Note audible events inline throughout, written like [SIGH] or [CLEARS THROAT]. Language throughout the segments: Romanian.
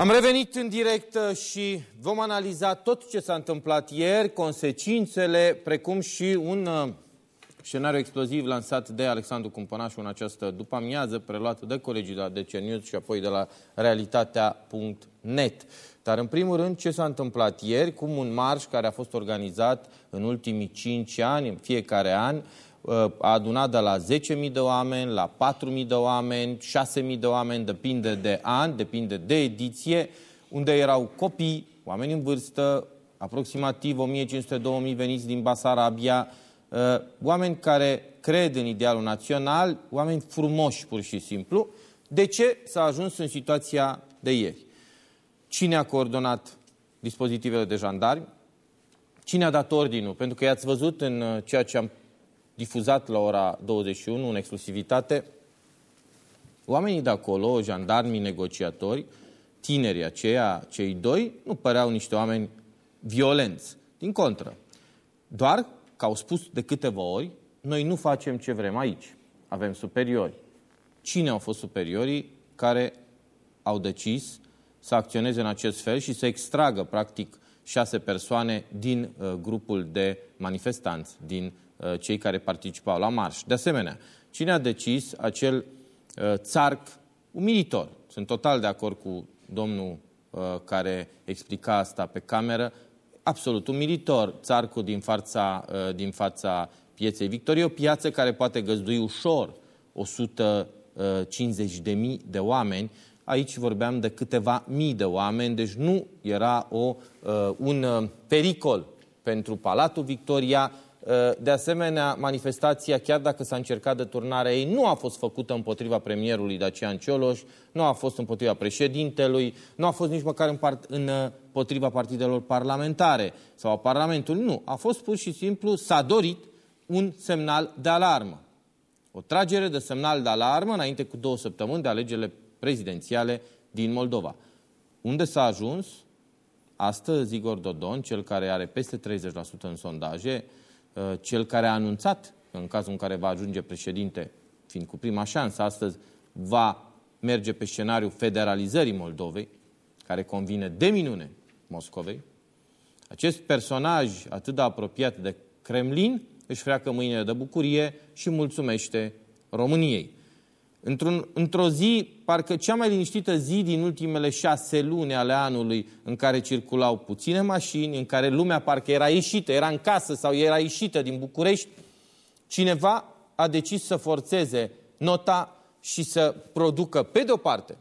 Am revenit în direct uh, și vom analiza tot ce s-a întâmplat ieri, consecințele, precum și un uh, scenariu exploziv lansat de Alexandru Cumpănașu în această după-amiază, preluat de colegii de la DC News și apoi de la realitatea.net. Dar în primul rând, ce s-a întâmplat ieri, cum un marș care a fost organizat în ultimii 5 ani, în fiecare an, a adunat de la 10.000 de oameni, la 4.000 de oameni, 6.000 de oameni, depinde de an, depinde de ediție, unde erau copii, oameni în vârstă, aproximativ 1.500-2.000 veniți din Basarabia, uh, oameni care cred în idealul național, oameni frumoși pur și simplu. De ce s-a ajuns în situația de ieri? Cine a coordonat dispozitivele de jandarmi? Cine a dat ordinul? Pentru că i-ați văzut în uh, ceea ce am difuzat la ora 21 în exclusivitate, oamenii de acolo, jandarmii, negociatori, tinerii aceia, cei doi, nu păreau niște oameni violenți. Din contră. Doar că au spus de câteva ori, noi nu facem ce vrem aici. Avem superiori. Cine au fost superiorii care au decis să acționeze în acest fel și să extragă, practic, șase persoane din uh, grupul de manifestanți, din Uh, cei care participau la marș. De asemenea, cine a decis acel uh, țarc umilitor? Sunt total de acord cu domnul uh, care explica asta pe cameră, absolut umilitor, țarcul din fața, din fața pieței Victoriei, o piață care poate găzdui ușor 150 de mii de oameni, aici vorbeam de câteva mii de oameni, deci nu era o, un pericol pentru Palatul Victoria, Uh, de asemenea, manifestația, chiar dacă s-a încercat deturnarea ei, nu a fost făcută împotriva premierului Dacian Cioloș, nu a fost împotriva președintelui, nu a fost nici măcar în part, împotriva partidelor parlamentare sau a Parlamentului. Nu, a fost pur și simplu, s-a dorit un semnal de alarmă. O tragere de semnal de alarmă înainte cu două săptămâni de alegerile prezidențiale din Moldova. Unde s-a ajuns? Astăzi Igor Dodon, cel care are peste 30% în sondaje, Uh, cel care a anunțat, în cazul în care va ajunge președinte, fiind cu prima șansă astăzi, va merge pe scenariul federalizării Moldovei, care convine de minune Moscovei. Acest personaj atât de apropiat de Kremlin își freacă mâinile de bucurie și mulțumește României. Într-un, într-o zi, parcă cea mai liniștită zi din ultimele șase luni ale anului, în care circulau puține mașini, în care lumea parcă era ieșită, era în casă sau era ieșită din București, cineva a decis să forțeze nota și să producă, pe de-o parte,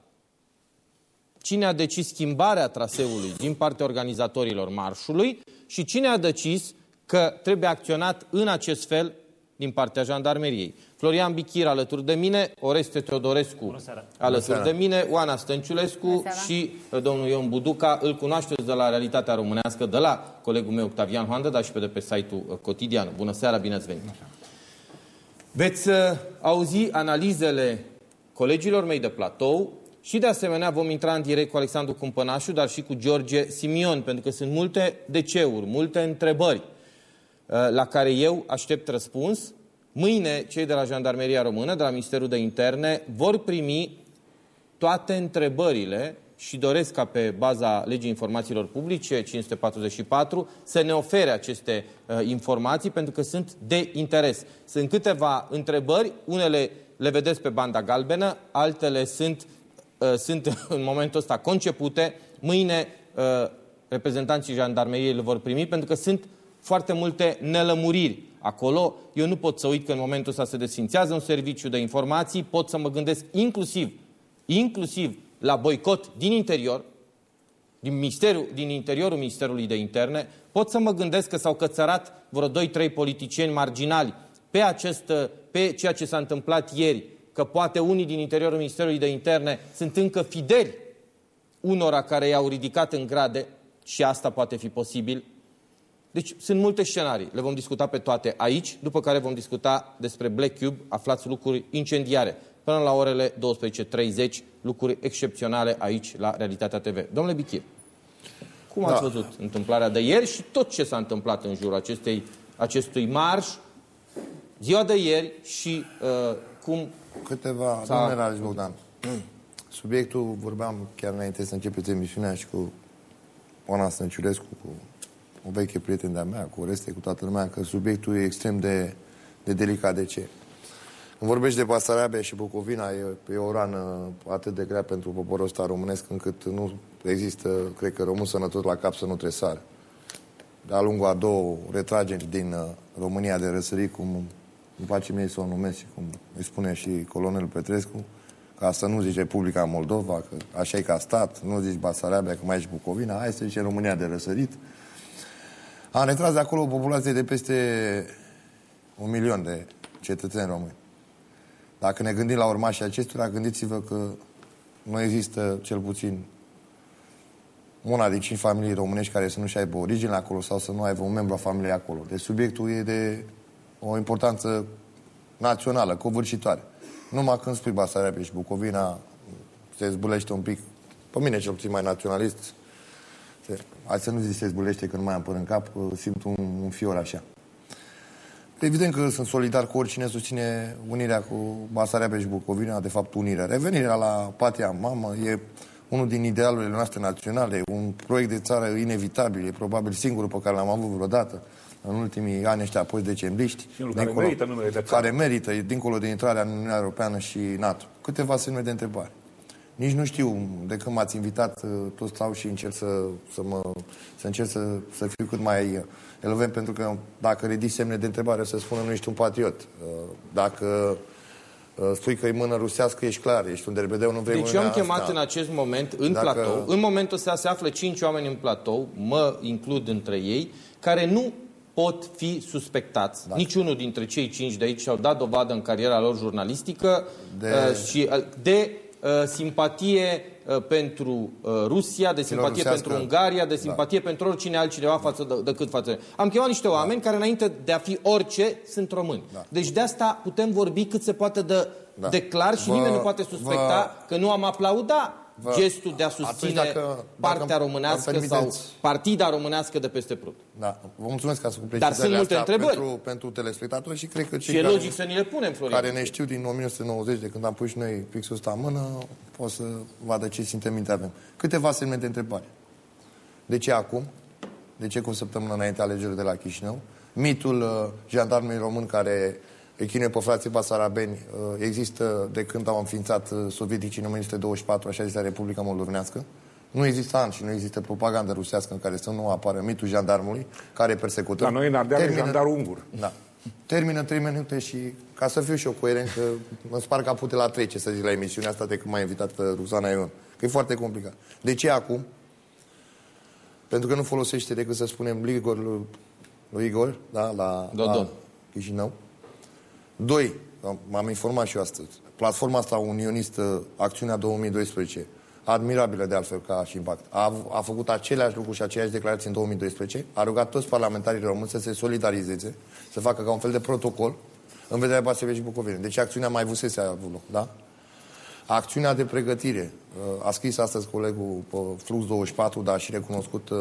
cine a decis schimbarea traseului din partea organizatorilor marșului și cine a decis că trebuie acționat în acest fel din partea jandarmeriei. Florian Bichir alături de mine, Oreste Teodorescu alături de mine, Oana Stănciulescu și uh, domnul Ion Buduca. Îl cunoașteți de la Realitatea Românească, de la colegul meu Octavian Hoandă, dar și pe de pe site-ul uh, cotidian. Bună seara, bine ați venit! Veți uh, auzi analizele colegilor mei de platou și de asemenea vom intra în direct cu Alexandru Cumpănașu, dar și cu George Simion, pentru că sunt multe deceuri, multe întrebări la care eu aștept răspuns Mâine, cei de la Jandarmeria Română, de la Ministerul de Interne, vor primi toate întrebările și doresc ca pe baza legii informațiilor publice 544 să ne ofere aceste uh, informații pentru că sunt de interes. Sunt câteva întrebări, unele le vedeți pe banda galbenă, altele sunt, uh, sunt [LAUGHS] în momentul ăsta concepute. Mâine uh, reprezentanții jandarmeriei le vor primi pentru că sunt foarte multe nelămuriri acolo. Eu nu pot să uit că în momentul ăsta se desfințează un serviciu de informații, pot să mă gândesc inclusiv, inclusiv la boicot din interior, din, ministerul, din interiorul Ministerului de Interne, pot să mă gândesc că s-au cățărat vreo 2-3 politicieni marginali pe, acest, pe ceea ce s-a întâmplat ieri, că poate unii din interiorul Ministerului de Interne sunt încă fideli unora care i-au ridicat în grade și asta poate fi posibil deci sunt multe scenarii, le vom discuta pe toate aici, după care vom discuta despre Black Cube, aflați lucruri incendiare. Până la orele 12.30, lucruri excepționale aici la Realitatea TV. Domnule Bichir, cum da. ați văzut întâmplarea de ieri și tot ce s-a întâmplat în jurul acestei, acestui marș, ziua de ieri și uh, cum... Câteva, domnule Bogdan, mm. [CLEARS THROAT] Subiectul, vorbeam chiar înainte să începeți emisiunea și cu Oana Stănciulescu, cu o veche prieten de-a mea, cu Oreste, cu toată lumea, că subiectul e extrem de, de delicat. De ce? Când vorbești de Basarabia și Bucovina, e, e o rană atât de grea pentru poporul ăsta românesc, încât nu există, cred că, român sănătos la cap să nu tresare. De-a lungul a două retrageri din uh, România de răsărit, cum îmi place mie să o numesc și cum îi spune și colonelul Petrescu, ca să nu zici Republica Moldova, că așa e ca stat, nu zici Basarabia, că mai ești Bucovina, hai să zice România de răsărit. Am retras de acolo o populație de peste un milion de cetățeni români. Dacă ne gândim la urmașii acestora, gândiți-vă că nu există cel puțin una din cinci familii românești care să nu-și aibă origine acolo sau să nu aibă un membru a familiei acolo. Deci subiectul e de o importanță națională, covârșitoare. Numai când spui Basarabia și Bucovina, se zbulește un pic, pe mine cel puțin mai naționalist, se, hai să nu zic se zbulește când mai am până în cap, simt un, un fior așa. Evident că sunt solidar cu oricine susține unirea cu Basarabia și Bucovina, de fapt unirea. Revenirea la patria mamă e unul din idealurile noastre naționale, un proiect de țară inevitabil, e probabil singurul pe care l-am avut vreodată în ultimii ani ăștia apoi decembriști. Care merită numele de țară. Care merită, dincolo de intrarea în Uniunea Europeană și NATO. Câteva semne de întrebare. Nici nu știu, de când m-ați invitat, uh, tot stau și încerc să, să, mă, să încerc să, să fiu cât mai elevent, pentru că dacă ridici semne de întrebare, să spună nu ești un patriot. Uh, dacă uh, spui că e mână rusească, ești clar, ești un derbedeu, nu vrei Deci eu am chemat asta. în acest moment, în Dacă... platou, în momentul ăsta se află cinci oameni în platou, mă includ între ei, care nu pot fi suspectați. Da. Niciunul dintre cei cinci de aici și-au dat dovadă în cariera lor jurnalistică de, uh, și, uh, de uh, simpatie uh, pentru uh, Rusia, de simpatie pentru Ungaria, de da. simpatie da. pentru oricine altcineva față de, decât față. Am chemat niște oameni da. care înainte de a fi orice sunt români. Da. Deci de asta putem vorbi cât se poate de, da. de clar și vă, nimeni nu poate suspecta vă... că nu am aplaudat Vă, gestul de a susține dacă, partea dacă românească sau partida românească de peste Prut. Da, vă mulțumesc ca să Dar sunt multe întrebări. Pentru, pentru telespectatori și cred că cei și e logic să ni le punem, Florin. care ne știu din 1990, de când am pus și noi fixul ăsta în mână, pot să vadă ce simțăminte avem. Câteva semne de întrebare. De ce acum? De ce cu o săptămână înainte alegerile de la Chișinău? Mitul uh, jandarmului român care îi chinuie pe frații basarabeni uh, există de când au înființat uh, sovieticii în 1924, așa zisea Republica Moldovenească. Nu există an și nu există propagandă rusească în care să nu apară mitul jandarmului, care persecută. La noi în Ardeal termină, jandar ungur. Da. Termină trei minute și, ca să fiu și eu coerent, că mă spar capute la trei, ce să zic, la emisiunea asta de când m-a invitat uh, Ruzana Ion. Că e foarte complicat. De ce acum? Pentru că nu folosește decât să spunem Igor, lui Igor, da, la, la Chișinău. Doi, m-am informat și eu astăzi, platforma asta unionistă, Acțiunea 2012, admirabilă de altfel ca și impact, a, a făcut aceleași lucruri și aceleași declarații în 2012, a rugat toți parlamentarii români să se solidarizeze, să facă ca un fel de protocol în vederea Basarabia și Bucovine. Deci acțiunea mai vusese a avut loc, da? Acțiunea de pregătire. Uh, a scris astăzi colegul pe Flux 24, dar și recunoscut uh,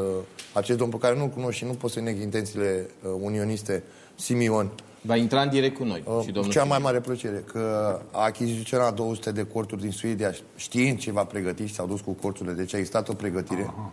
acest domn pe care nu-l cunosc și nu pot să neg intențiile uh, unioniste, Simion, Va intra în direct cu noi. Uh, și domnul cea mai mare plăcere că a achiziționat 200 de corturi din Suedia știind ce va pregăti și s-au dus cu corturile. Deci a existat o pregătire. Aha.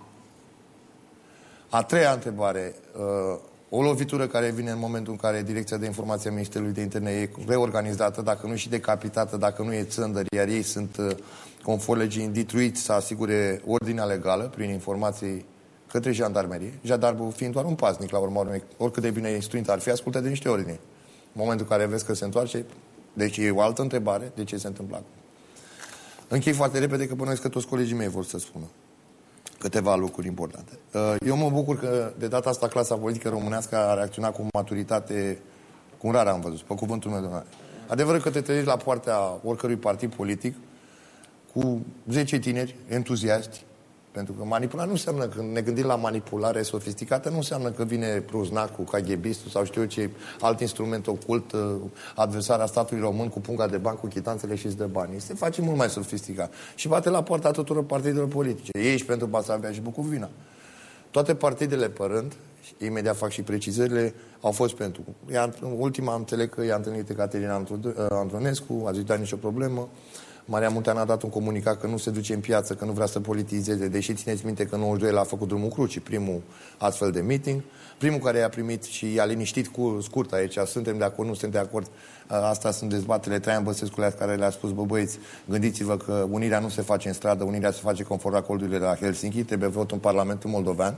A treia întrebare. Uh, o lovitură care vine în momentul în care Direcția de Informație a Ministerului de Interne e reorganizată, dacă nu și decapitată, dacă nu e țândări, iar ei sunt, uh, conform legii, ditruiți să asigure ordinea legală prin informații către jandarmerie, jandarmul fiind doar un pasnic la urma urmei, oricât de bine instruit ar fi, ascultă de niște ordine. În momentul în care vezi că se întoarce, deci e o altă întrebare de ce se întâmplă acum. Închei foarte repede că bănuiesc că toți colegii mei vor să spună câteva lucruri importante. Uh, eu mă bucur că de data asta clasa politică românească a reacționat cu maturitate cum rar am văzut, pe cuvântul meu de onoare. Adevărul că te trezi la poartea oricărui partid politic cu 10 tineri entuziaști, pentru că manipulare nu înseamnă, când ne gândim la manipulare sofisticată, nu înseamnă că vine Pruznac cu KGB-istul sau știu eu ce alt instrument ocult, uh, adversarea statului român cu punga de bani, cu chitanțele și îți dă banii. Se face mult mai sofisticat. Și bate la poarta tuturor partidelor politice. Ei și pentru Basarabia și Bucovina. Toate partidele părând, imediat fac și precizările, au fost pentru. Iar ultima am înțeleg că i-a întâlnit Caterina uh, Antonescu, a zis, da, nicio problemă. Maria Muntean a dat un comunicat că nu se duce în piață, că nu vrea să politizeze, deși țineți minte că 92 l-a făcut drumul cruci, primul astfel de meeting. Primul care i-a primit și i-a liniștit cu scurt aici, suntem de acord, nu suntem de acord, asta sunt dezbatele Traian Băsescu care le-a spus, bă băieți, gândiți-vă că unirea nu se face în stradă, unirea se face conform acordurilor de la Helsinki, trebuie vot în Parlamentul Moldovean,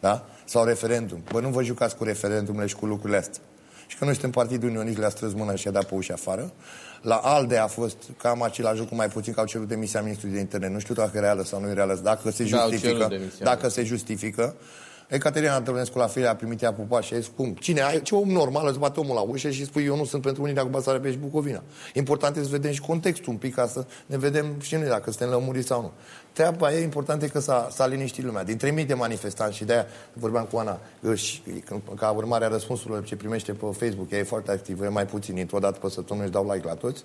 da? Sau referendum. Bă, nu vă jucați cu referendumele și cu lucrurile astea. Și că noi suntem Partidul Unionist, le-a strâns mâna și a dat pe ușa afară. La ALDE a fost cam același lucru, mai puțin că au cerut demisia ministrului de interne. Nu știu dacă e reală sau nu e reală, dacă se da, justifică. Dacă se justifică. Ecaterina Antonescu la fel a primit ea pupa și a zis, cum? Cine ai? Ce om normal îți bate omul la ușă și spui, eu nu sunt pentru unirea cu Basarabia și Bucovina. Important e să vedem și contextul un pic ca să ne vedem și noi dacă suntem lămuriți sau nu. Treaba e important e că s-a, s-a liniștit lumea. Dintre mii de manifestanți și de-aia vorbeam cu Ana, și, ca urmare a răspunsurilor ce primește pe Facebook, ea e foarte activă, e mai puțin, într-o dată pe săptămână își dau like la toți.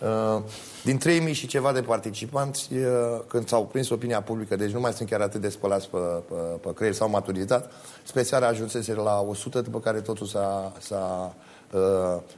Uh, din 3000 și ceva de participanți, uh, când s-au prins opinia publică, deci nu mai sunt chiar atât de spălați pe, pe, pe creier, s-au maturizat, special ajunsese la 100, după care totul s-a, s-a Uh,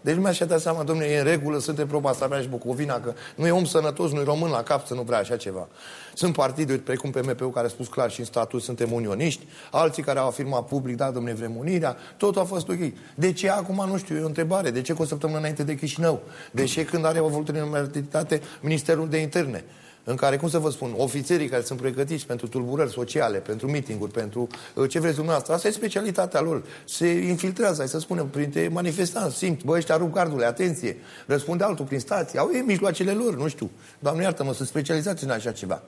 deci lumea și-a dat seama, domnule, e în regulă, suntem proba Sabia și Bucovina, că nu e om sănătos, nu e român la cap să nu vrea așa ceva. Sunt partide, precum PMP-ul, care a spus clar și în statut suntem unioniști, alții care au afirmat public, da, domnule, vrem unirea, totul a fost ok. De ce acum, nu știu, e o întrebare. De ce cu o săptămână înainte de Chișinău? De ce când are o vulnerabilitate Ministerul de Interne? În care, cum să vă spun, ofițerii care sunt pregătiți pentru tulburări sociale, pentru mitinguri, pentru uh, ce vreți dumneavoastră, asta e specialitatea lor. Se infiltrează, hai să spunem, printre manifestanți, simt, bă, ăștia rup gardule, atenție, răspunde altul prin stație, au ei mijloacele lor, nu știu. Doamne iartă-mă, sunt specializați în așa ceva.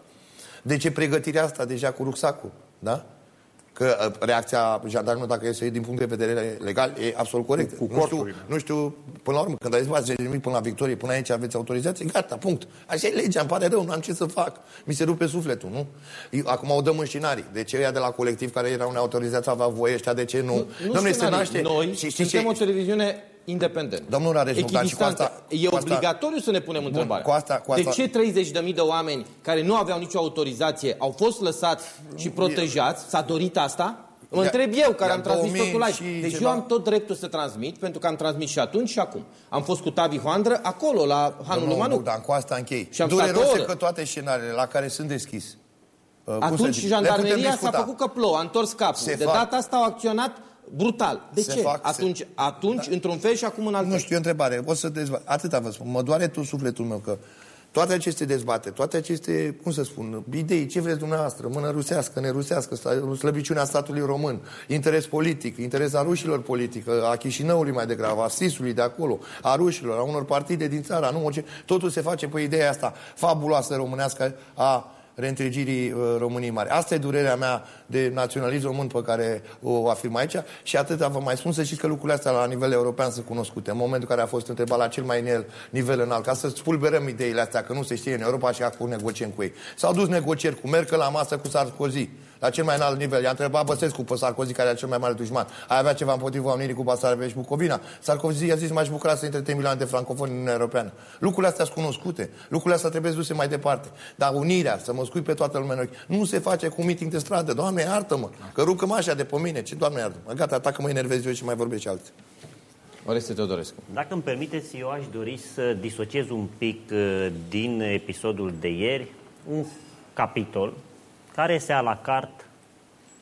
De ce pregătirea asta deja cu rucsacul, da? Că uh, reacția jandarmilor, dacă este din punct de vedere legal, e absolut corect. Cu, cu nu, știu, nu știu, până la urmă, când ai zis, v nimic până la victorie, până aici aveți autorizație, gata, punct. Așa e legea, îmi pare rău, nu am ce să fac. Mi se rupe sufletul, nu? Acum o dăm în scenarii. De ce ea de la colectiv care erau neautorizați avea voie ăștia, de ce nu? Nu, nu Domnule, se naște... Noi și, suntem ce? o televiziune independent. Domnul Rareș cu asta, E cu obligatoriu să ne punem Bun, întrebarea. Cu asta, cu asta... De ce 30.000 de oameni care nu aveau nicio autorizație au fost lăsați și protejați? S-a dorit asta? Mă întreb eu, care am transmis totul live. Deci ceva... eu am tot dreptul să transmit, pentru că am transmis și atunci și acum. Am fost cu Tavi Hoandră acolo, la Hanul Lumanu. Dar cu asta închei. Și am Dureros că toate scenariile la care sunt deschis. Uh, Atunci jandarmeria s-a făcut că plouă, a întors capul. Se de fac... data asta au acționat brutal. De se ce? Fac, atunci, se... atunci da. într-un fel și acum în alt Nu știu, e o întrebare. O să dezbat. Atâta vă spun. Mă doare tu sufletul meu că toate aceste dezbate, toate aceste, cum să spun, idei, ce vreți dumneavoastră, mână rusească, nerusească, slăbiciunea statului român, interes politic, interes a rușilor politic, a Chișinăului mai degrabă, a Sisului de acolo, a rușilor, a unor partide din țara, nu orice, totul se face pe ideea asta fabuloasă românească a reîntregirii uh, României mari. Asta e durerea mea de naționalism român pe care o afirm aici și atâta vă mai spun să știți că lucrurile astea la nivel european sunt cunoscute. În momentul în care a fost întrebat la cel mai nivel, nivel înalt, ca să spulberăm ideile astea, că nu se știe în Europa și acum negociem cu ei. S-au dus negocieri cu Merkel la masă cu Sarkozy la cel mai înalt nivel. I-a întrebat Băsescu pe Sarkozy, care era cel mai mare dușman. Ai avea ceva împotriva Unirii cu Basarabia și Bucovina? Sarkozy i-a zis, m-aș bucura să intre 3 milioane de francofoni în Uniunea Europeană. Lucrurile astea sunt cunoscute. Lucrurile astea trebuie duse mai departe. Dar unirea, să mă scui pe toată lumea în ochi, nu se face cu meeting de stradă. Doamne, iartă-mă, că rucă așa de pe mine. Ce, Doamne, iartă-mă. Gata, atacă mă enervez eu și mai vorbesc și alții. Oreste Teodorescu. Dacă îmi permiteți, eu aș dori să disociez un pic uh, din episodul de ieri un capitol care este a la carte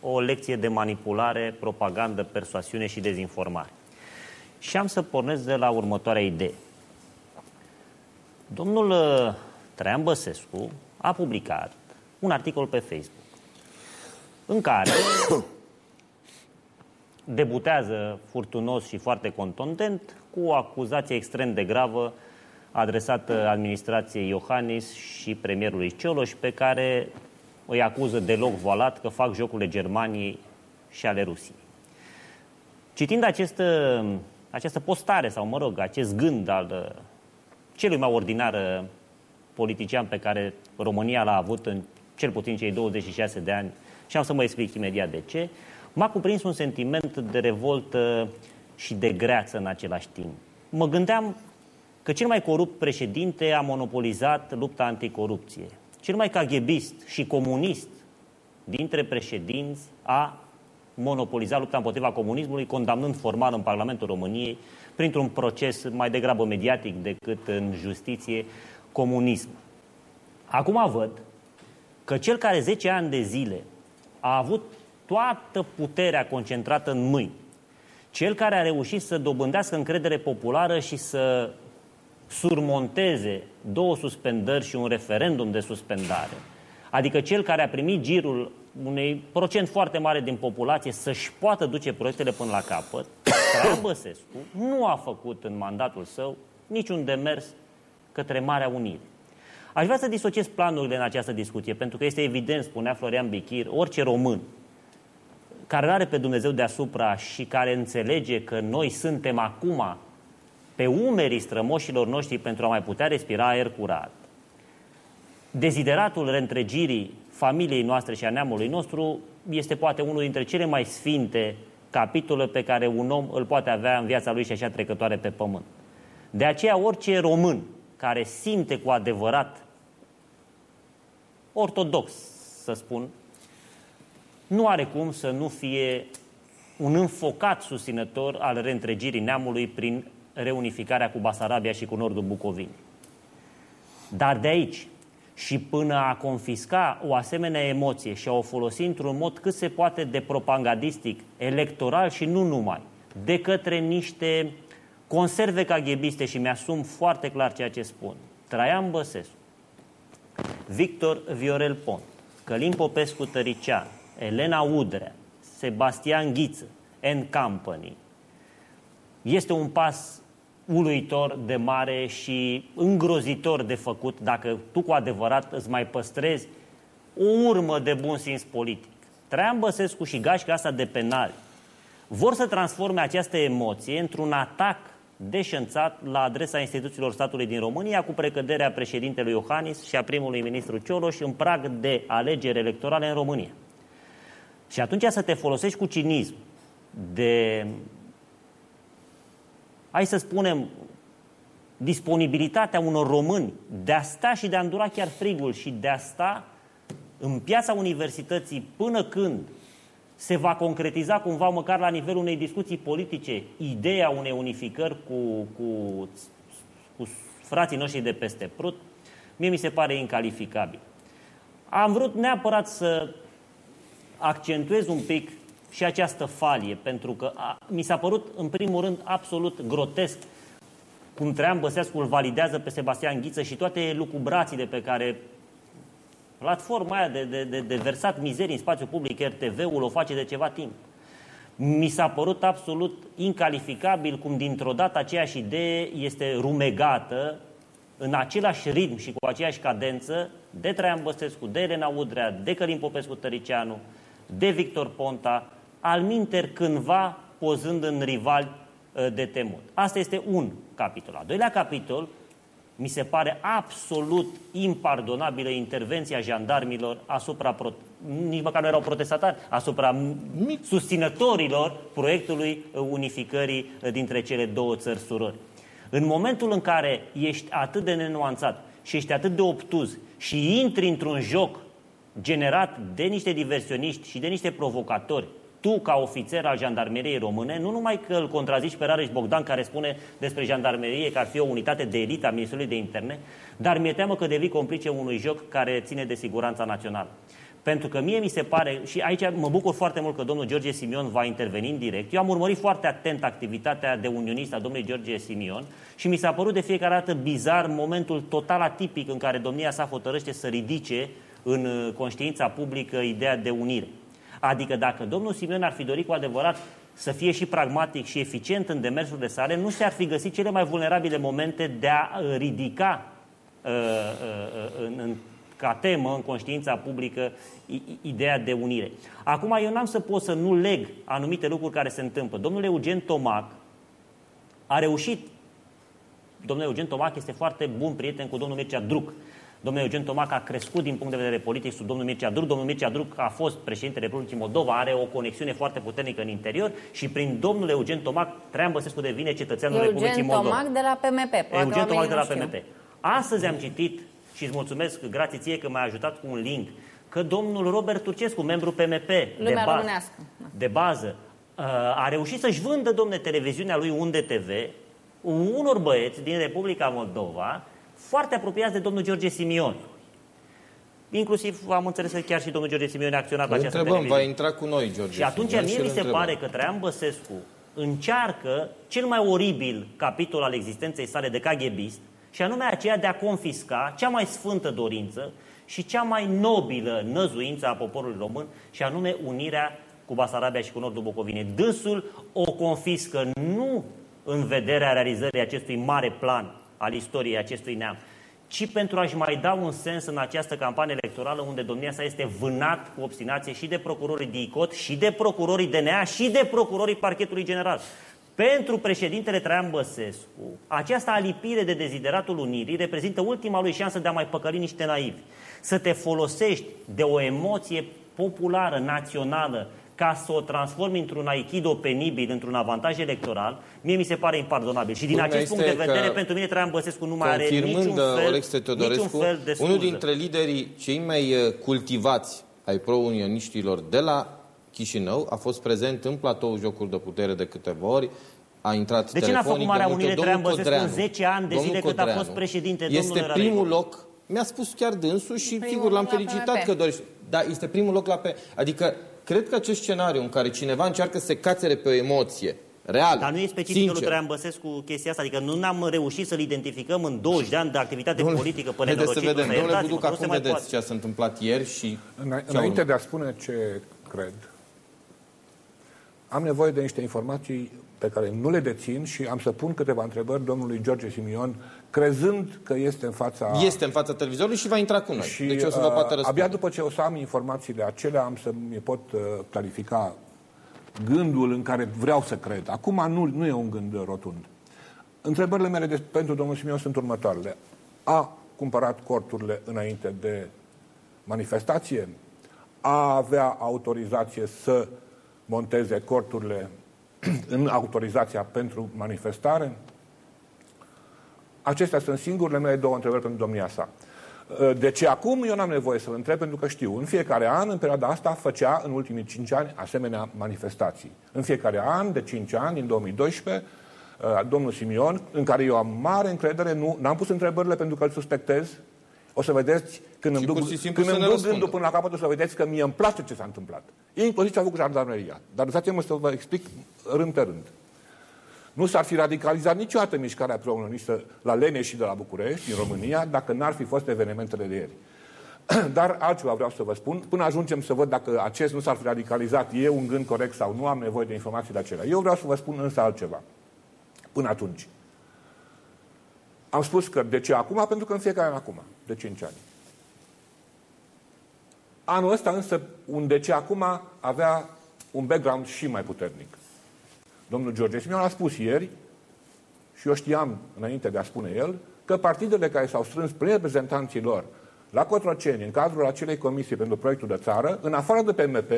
o lecție de manipulare, propagandă, persoasiune și dezinformare. Și am să pornesc de la următoarea idee. Domnul uh, Traian Băsescu a publicat un articol pe Facebook în care [COUGHS] debutează furtunos și foarte contundent cu o acuzație extrem de gravă adresată administrației Iohannis și premierului Cioloș, pe care îi acuză deloc voalat că fac jocurile Germaniei și ale Rusiei. Citind acest, această postare, sau mă rog, acest gând al uh, celui mai ordinar uh, politician pe care România l-a avut în cel puțin cei 26 de ani, și am să mă explic imediat de ce, m-a cuprins un sentiment de revoltă și de greață în același timp. Mă gândeam că cel mai corupt președinte a monopolizat lupta anticorupție cel mai caghebist și comunist dintre președinți a monopolizat lupta împotriva comunismului, condamnând formal în Parlamentul României, printr-un proces mai degrabă mediatic decât în justiție, comunism. Acum văd că cel care 10 ani de zile a avut toată puterea concentrată în mâini, cel care a reușit să dobândească încredere populară și să surmonteze două suspendări și un referendum de suspendare, adică cel care a primit girul unui procent foarte mare din populație să-și poată duce proiectele până la capăt, [COUGHS] Traian Băsescu nu a făcut în mandatul său niciun demers către Marea Unire. Aș vrea să disociez planurile în această discuție, pentru că este evident, spunea Florian Bichir, orice român care are pe Dumnezeu deasupra și care înțelege că noi suntem acum pe umerii strămoșilor noștri pentru a mai putea respira aer curat, dezideratul reîntregirii familiei noastre și a neamului nostru este poate unul dintre cele mai sfinte capitole pe care un om îl poate avea în viața lui și așa trecătoare pe pământ. De aceea orice român care simte cu adevărat ortodox, să spun, nu are cum să nu fie un înfocat susținător al reîntregirii neamului prin reunificarea cu Basarabia și cu nordul Bucovinii. Dar de aici și până a confisca o asemenea emoție și a o folosi într-un mod cât se poate de propagandistic, electoral și nu numai, de către niște conserve caghebiste și mi-asum foarte clar ceea ce spun. Traian Băsescu, Victor Viorel Pont, Călim Popescu Tărician, Elena Udrea, Sebastian Ghiță, N Company, este un pas uluitor de mare și îngrozitor de făcut dacă tu cu adevărat îți mai păstrezi o urmă de bun simț politic. Traian Băsescu și gașca asta de penali vor să transforme această emoție într-un atac deșanțat la adresa instituțiilor statului din România cu precăderea președintelui Iohannis și a primului ministru Cioloș în prag de alegeri electorale în România. Și atunci să te folosești cu cinism de hai să spunem, disponibilitatea unor români de a sta și de a îndura chiar frigul și de a sta în piața universității până când se va concretiza cumva măcar la nivelul unei discuții politice ideea unei unificări cu, cu, cu frații noștri de peste Prut, mie mi se pare incalificabil. Am vrut neapărat să accentuez un pic și această falie, pentru că a, mi s-a părut, în primul rând, absolut grotesc cum Traian Băseascu îl validează pe Sebastian Ghiță și toate lucubrațiile pe care platforma aia de, de, de, de versat mizerii în spațiu public, RTV-ul, o face de ceva timp. Mi s-a părut absolut incalificabil cum dintr-o dată aceeași idee este rumegată în același ritm și cu aceeași cadență de Traian Băsescu, de Elena Udrea, de Călim Popescu Tăricianu, de Victor Ponta, al minter cândva pozând în rivali ă, de temut. Asta este un capitol. Al doilea capitol, mi se pare absolut impardonabilă intervenția jandarmilor asupra, nici măcar nu erau protestatari, asupra susținătorilor proiectului ă, unificării ă, dintre cele două țări surori. În momentul în care ești atât de nenuanțat și ești atât de obtuz și intri într-un joc generat de niște diversioniști și de niște provocatori tu, ca ofițer al jandarmeriei române, nu numai că îl contrazici pe Rareș Bogdan, care spune despre jandarmerie că ar fi o unitate de elită a Ministerului de Interne, dar mi-e teamă că devii complice unui joc care ține de siguranța națională. Pentru că mie mi se pare, și aici mă bucur foarte mult că domnul George Simion va interveni în direct, eu am urmărit foarte atent activitatea de unionist a domnului George Simion și mi s-a părut de fiecare dată bizar momentul total atipic în care domnia sa hotărăște să ridice în conștiința publică ideea de unire. Adică dacă domnul Simeon ar fi dorit cu adevărat să fie și pragmatic și eficient în demersurile sale, nu și-ar fi găsit cele mai vulnerabile momente de a uh, ridica uh, uh, uh, în, în, ca temă în conștiința publică ideea de unire. Acum eu n-am să pot să nu leg anumite lucruri care se întâmplă. Domnul Eugen Tomac a reușit, domnul Eugen Tomac este foarte bun prieten cu domnul Mircea Druc. Domnul Eugen Tomac a crescut din punct de vedere politic sub domnul Mircea Druc. Domnul Mircea Druc a fost președintele Republicii Moldova, are o conexiune foarte puternică în interior și prin domnul Eugen Tomac Traian Băsescu devine cetățeanul Eugen Republicii Moldova. Eugen Tomac de la PMP. Eugen Tomac de la PMP. Astăzi am citit și îți mulțumesc, grație ție că m-ai ajutat cu un link, că domnul Robert Turcescu, membru PMP de, bază, de bază, uh, a reușit să-și vândă, domne, televiziunea lui Unde TV unor băieți din Republica Moldova foarte apropiați de domnul George Simion. Inclusiv am înțeles că chiar și domnul George Simion a acționat la această întrebăm, va intra cu noi, George Și atunci Simion, mie și mi se întrebăm. pare că Traian Băsescu încearcă cel mai oribil capitol al existenței sale de KGBist, și anume aceea de a confisca cea mai sfântă dorință și cea mai nobilă năzuință a poporului român, și anume unirea cu Basarabia și cu Nordul Bucovinei. Dânsul o confiscă nu în vederea realizării acestui mare plan al istoriei acestui neam, ci pentru a-și mai da un sens în această campanie electorală unde domnia sa este vânat cu obstinație și de procurorii DICOT, și de procurorii DNA, și de procurorii parchetului general. Pentru președintele Traian Băsescu, această alipire de dezideratul unirii reprezintă ultima lui șansă de a mai păcăli niște naivi. Să te folosești de o emoție populară, națională, ca să o transformi într-un aikido penibil, într-un avantaj electoral, mie mi se pare impardonabil. Și din Culmea acest punct de este vedere, că, pentru mine Traian Băsescu nu mai are Confirmând niciun fel, Olexe Teodorescu, niciun fel de scuză. unul dintre liderii cei mai uh, cultivați ai pro-unioniștilor de la Chișinău a fost prezent în platou Jocuri de Putere de câteva ori, a intrat De ce n-a făcut telefonic Marea de multe Unire ori. Traian Domnul Băsescu în Codreanu. 10 ani de Domnul zile cât a fost Codreanu. președinte, Este domnule primul Radei? loc, mi-a spus chiar dânsul și Primul sigur l-am loc la felicitat PMP. că dorește. Da, este primul loc la pe... Adică, cred că acest scenariu în care cineva încearcă să se cațere pe o emoție reală, Dar nu e specifică lui sincer, Traian Băsescu chestia asta, adică nu n-am reușit să-l identificăm în 20 de ani de activitate Domnule, politică pe Haideți să nenorocitul vedem. ăsta. Domnule Iertați-mă, Buduc, nu se acum mai vedeți poate. ce s-a întâmplat ieri și Îna- ce a Înainte urmat. de a spune ce cred, am nevoie de niște informații pe care nu le dețin și am să pun câteva întrebări domnului George Simion, crezând că este în fața... Este în fața televizorului și va intra cu noi. Și deci o să vă uh, poată răspunde. abia după ce o să am informațiile acelea, am să mi pot uh, clarifica gândul în care vreau să cred. Acum nu, nu e un gând rotund. Întrebările mele de, pentru domnul Simion sunt următoarele. A cumpărat corturile înainte de manifestație? A avea autorizație să monteze corturile în autorizația pentru manifestare? Acestea sunt singurele mele două întrebări pentru domnia sa. De ce acum? Eu n-am nevoie să-l întreb pentru că știu. În fiecare an, în perioada asta, făcea în ultimii cinci ani asemenea manifestații. În fiecare an, de cinci ani, din 2012, uh, domnul Simion, în care eu am mare încredere, nu, n-am pus întrebările pentru că îl suspectez, o să vedeți, când îmi Și duc, pur și simplu când să îmi ne duc răspundă. gândul până la capăt, o să vedeți că mie îmi place ce s-a întâmplat. Inclusiv ce a făcut jandarmeria. Dar lăsați-mă să vă explic rând pe rând. Nu s-ar fi radicalizat niciodată mișcarea pro-unionistă la Leneș și de la București, din România, dacă n-ar fi fost evenimentele de ieri. [CLEARS THROAT] Dar altceva vreau să vă spun. Până ajungem să văd dacă acest nu s-ar fi radicalizat, e un gând corect sau nu, am nevoie de informațiile acelea. Eu vreau să vă spun însă altceva. Până atunci. Am spus că de ce acum? Pentru că în fiecare an acum, de 5 ani. Anul ăsta însă, un de ce acum avea un background și mai puternic. Domnul George Simion a spus ieri, și eu știam înainte de a spune el, că partidele care s-au strâns prin reprezentanții lor la Cotroceni, în cadrul acelei comisii pentru proiectul de țară, în afară de PMP,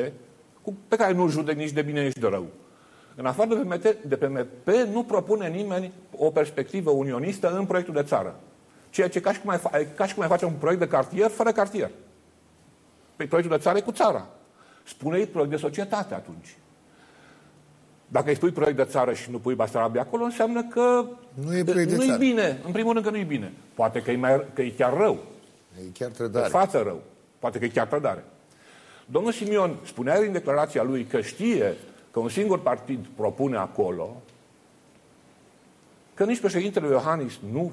cu, pe care nu-l judec nici de bine, nici de rău, în afară de PMP, de PMP nu propune nimeni o perspectivă unionistă în proiectul de țară. Ceea ce ca și cum mai, fa- ca și cum mai face un proiect de cartier fără cartier. Păi proiectul de țară e cu țara. Spune-i proiect de societate atunci. Dacă îi spui proiect de țară și nu pui Basarabia acolo, înseamnă că Nu e proiect de nu-i țară. bine. În primul rând că nu-i bine. Poate că e, mai, că e chiar rău. E chiar De trădare. față rău. Poate că e chiar trădare. Domnul Simion spunea în declarația lui că știe că un singur partid propune acolo, că nici președintele Iohannis nu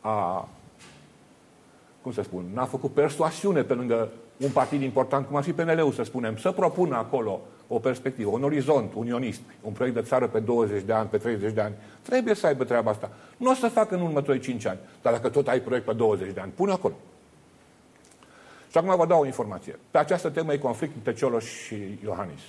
a, cum să spun, n-a făcut persoasiune pe lângă un partid important, cum ar fi PNL-ul, să spunem, să propună acolo o perspectivă, un orizont unionist, un proiect de țară pe 20 de ani, pe 30 de ani. Trebuie să aibă treaba asta. Nu o să facă în următorii 5 ani, dar dacă tot ai proiect pe 20 de ani, pune acolo. Și acum vă dau o informație. Pe această temă e conflict între Cioloș și Iohannis.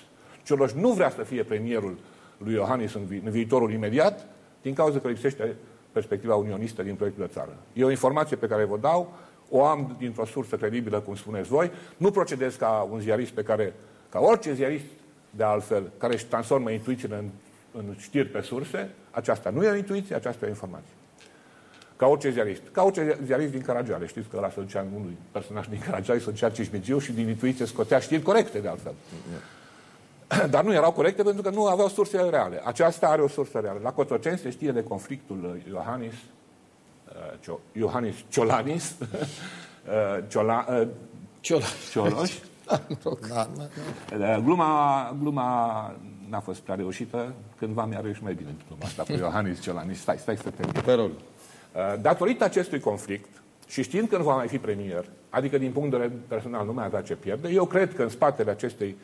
Cioloș nu vrea să fie premierul lui Iohannis în, vi- în viitorul imediat, din cauza că lipsește perspectiva unionistă din proiectul de țară. E o informație pe care vă dau, o am dintr-o sursă credibilă, cum spuneți voi. Nu procedez ca un ziarist pe care, ca orice ziarist de altfel, care își transformă intuițiile în, în știri pe surse. Aceasta nu e o intuiție, aceasta e o informație. Ca orice ziarist. Ca orice ziarist din Caragiale. Știți că ăla se ducea unui personaj din Caragiale, se ducea Cismigiu și din intuiție scotea știri corecte de altfel. [CLEARS THROAT] Dar nu erau corecte pentru că nu aveau surse reale. Aceasta are o sursă reală. La Cotroceni se știe de conflictul lui Iohannis Cio- Iohannis Ciolanis, [LAUGHS] uh, Ciola, uh, Ciolaș. Cioloș. Da, da, da. Uh, Gluma, gluma n-a fost prea reușită. Cândva mi-a reușit mai bine gluma asta cu Iohannis Ciolanis. Stai, stai să termin. Te rog. Uh, Datorită acestui conflict și știind că nu va mai fi premier, adică din punct de vedere personal nu mai avea ce pierde, eu cred că în spatele acestei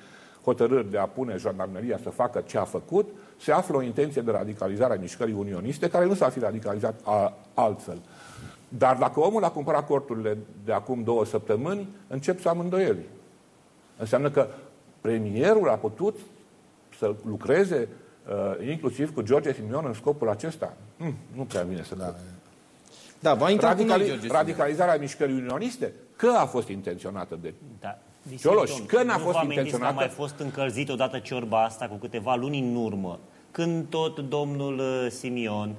hotărâri de a pune jandarmeria să facă ce a făcut, se află o intenție de radicalizare a mișcării unioniste, care nu s-a fi radicalizat a, altfel. Dar dacă omul a cumpărat corturile de acum două săptămâni, încep să am îndoieli. Înseamnă că premierul a putut să lucreze uh, inclusiv cu George Simion în scopul acesta? Mm, nu prea vine să da. Da, va intra cu noi, Radicali- George. Simion. radicalizarea mișcării unioniste? Că a fost intenționată de... Da. Cioloș, Domnul, că n-a nu fost vă amintiți că a intenționată? mai fost încălzit odată ciorba asta cu câteva luni în urmă, când tot domnul uh, Simion,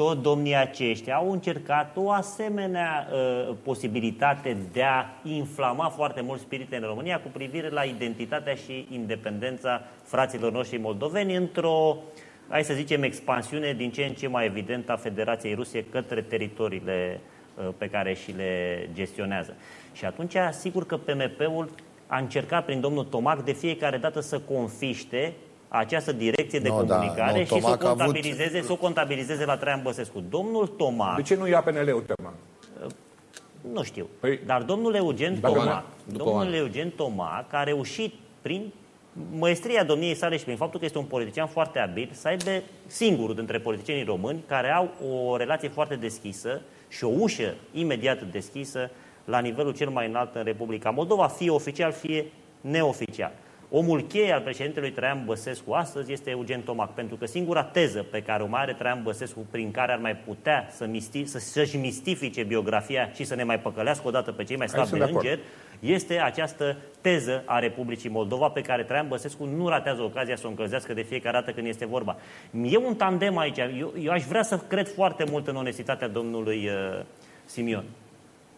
tot domnii aceștia au încercat o asemenea uh, posibilitate de a inflama foarte mult spiritele în România cu privire la identitatea și independența fraților noștri moldoveni într-o, hai să zicem, expansiune din ce în ce mai evidentă a Federației Rusie către teritoriile uh, pe care și le gestionează. Și atunci, sigur că PMP-ul a încercat prin domnul Tomac de fiecare dată să confiște această direcție de Nu, da, comunicare nu, și să o Tomac a avut- contabilizeze, să o contabilizeze la Traian Băsescu. Domnul Tomac, De ce nu ia PNL-ul tema? nu știu, Păi, dar domnul Eugen dacă Tomac, mai- după domnul Oana. Eugen Tomac a reușit prin măestria domniei sale și prin faptul că este un politician foarte abil, să aibă singurul dintre politicienii români care au o relație foarte deschisă și o ușă imediat deschisă la nivelul cel mai înalt în Republica Moldova, fie oficial, fie neoficial. Omul cheie al președintelui Traian Băsescu astăzi este Eugen Tomac, pentru că singura teză pe care o mai are Traian Băsescu, prin care ar mai putea să misti, să, să-și mistifice biografia și să ne mai păcălească odată pe cei mai slabi sunt de de acord. îngeri, este această teză a Republicii Moldova pe care Traian Băsescu nu ratează ocazia să o încălzească de fiecare dată când este vorba. E un tandem aici. Eu, eu aș vrea să cred foarte mult în onestitatea domnului uh, Simion.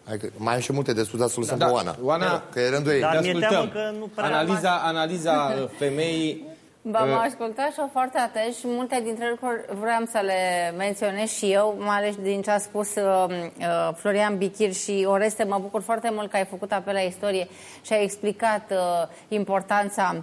Hai că mai am și multe de spus, dar să lăsăm Da, pe Oana. Oana- Că e rândul ei. Dar Te mi-e ascultăm. teamă că nu prea Analiza, analiza [LAUGHS] uh, femeii V-am Uh, ascultat și eu foarte atent și multe dintre lucruri vreau să le menționez și eu, mai ales din ce a spus uh, uh, Florian Bichir și Oreste. Mă bucur foarte mult că ai făcut apel la istorie și ai explicat uh, importanța uh,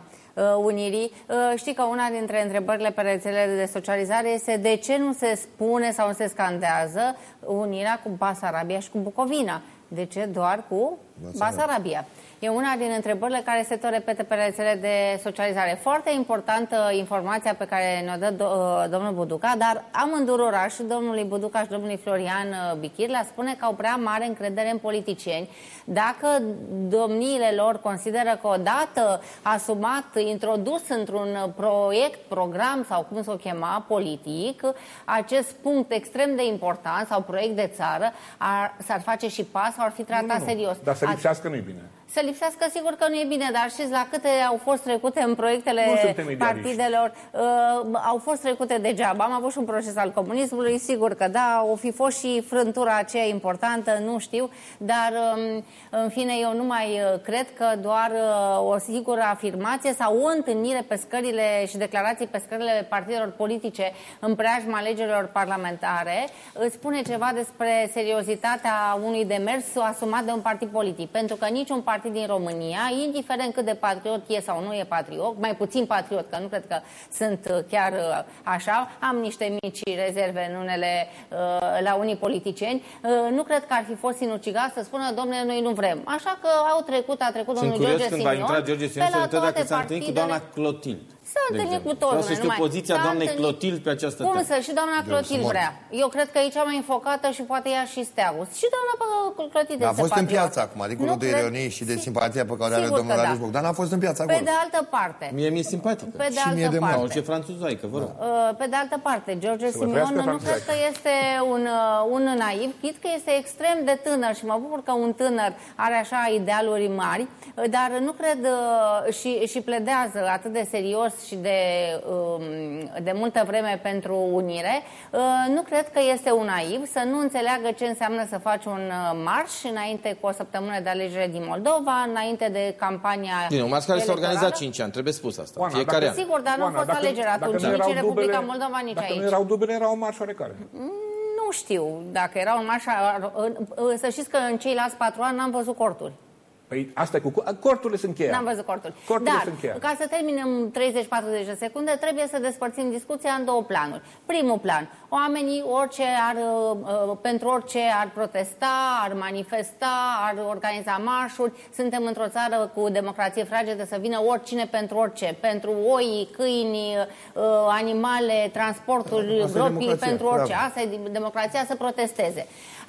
unirii. Uh, știi că una dintre întrebările pe rețelele de socializare este de ce nu se spune sau nu se scandează unirea cu Basarabia și cu Bucovina? De ce doar cu Basarabia? E una din întrebările care se tot repete pe rețele de socializare. Foarte importantă informația pe care ne-o dă do, uh, domnul Buduca, dar amândurora oraș, și domnului Buduca și domnului Florian uh, Bichirla, spune că au prea mare încredere în politicieni. Dacă domniile lor consideră că odată asumat, introdus într-un proiect, program sau cum să o chema, politic, acest punct extrem de important sau proiect de țară ar, s-ar face și pas sau ar fi tratat serios. Dar să A- lipsească nu-i bine. Să lipsească, sigur că nu e bine, dar știți la câte au fost trecute în proiectele Nu suntem idealiști. partidelor, uh, au fost trecute degeaba. Am avut și un proces al comunismului, sigur că da, o fi fost și frântura aceea importantă, nu știu, dar um, în fine eu nu mai uh, cred că doar uh, o sigură afirmație sau o întâlnire pe scările și declarații pe scările partidelor politice în preajma alegerilor parlamentare îți spune ceva despre seriozitatea unui demers asumat de un partid politic. Pentru că niciun partid din România, indiferent cât de patriot e sau nu e patriot, mai puțin patriot, că nu cred că sunt uh, chiar uh, așa, am niște mici rezerve în unele, uh, la unii politicieni, uh, nu cred că ar fi fost sinucigat să spună, domnule, noi nu vrem. Așa că au trecut, a trecut Sunt domnul curios George când va Simion, intra George pe Simion să la întreb dacă toate s-a întâlnit cu partidele. doamna Clotild. S-a de întâlnit exemplu. cu toți. Vreau să știu numai. poziția S-a doamnei întâlnit- Clotild pe această Cum temă. să? Și doamna Clotil mor. vrea. Eu cred că e cea mai înfocată și poate ea și steagul. Și doamna Pă- Clotil Dar a este fost în patriot. piață acum, dincolo Nu de cred- ironie și de Si- simpatia pe care o are sigur domnul că Radu da. Bogdan. a fost în piață Pe acolo. de altă parte, Mie mi-e simpatică. pe de Și mie altă de mult. Sau parte, ce franțuzoaică, vă rog. Uh, Pe de altă parte, George vă Simion trăiască nu familia. cred că este un, uh, un naiv, chit că este extrem de tânăr și mă bucur că un tânăr are așa idealuri mari, uh, dar nu cred uh, și, și pledează atât de serios și de, um, de multă vreme pentru unire. Uh, Nu cred că este un naiv să nu înțeleagă ce înseamnă să faci un uh, marș înainte cu o săptămână de alegere din Moldova, înainte de campania Din un marș care s-a organizat electorală. 5 ani, trebuie spus asta. Oana, Fiecare dacă- an. Sigur, dar nu a Oana, fost dacă- alegeri dacă atunci, nu nici erau în Republica dubele- Moldova, nici dacă aici. nu erau dubele, era o marș oarecare. Nu Nu știu dacă era un marș... Să știți că în ceilalți patru ani n-am văzut corturi. Păi asta e cu... Corturile sunt cheia. N-am văzut corturi. Corturile Dar, sunt cheia. ca să terminăm 30-40 de secunde, trebuie să despărțim discuția în două planuri. Primul plan, oamenii orice ar, uh, pentru orice ar protesta, ar manifesta, ar organiza marșuri. Suntem într-o țară cu democrație fragedă să vină oricine pentru orice. Pentru oi, câini, uh, animale, transporturi, Asta e gropii, democrația, pentru orice. bravo. Asta e democrația să protesteze.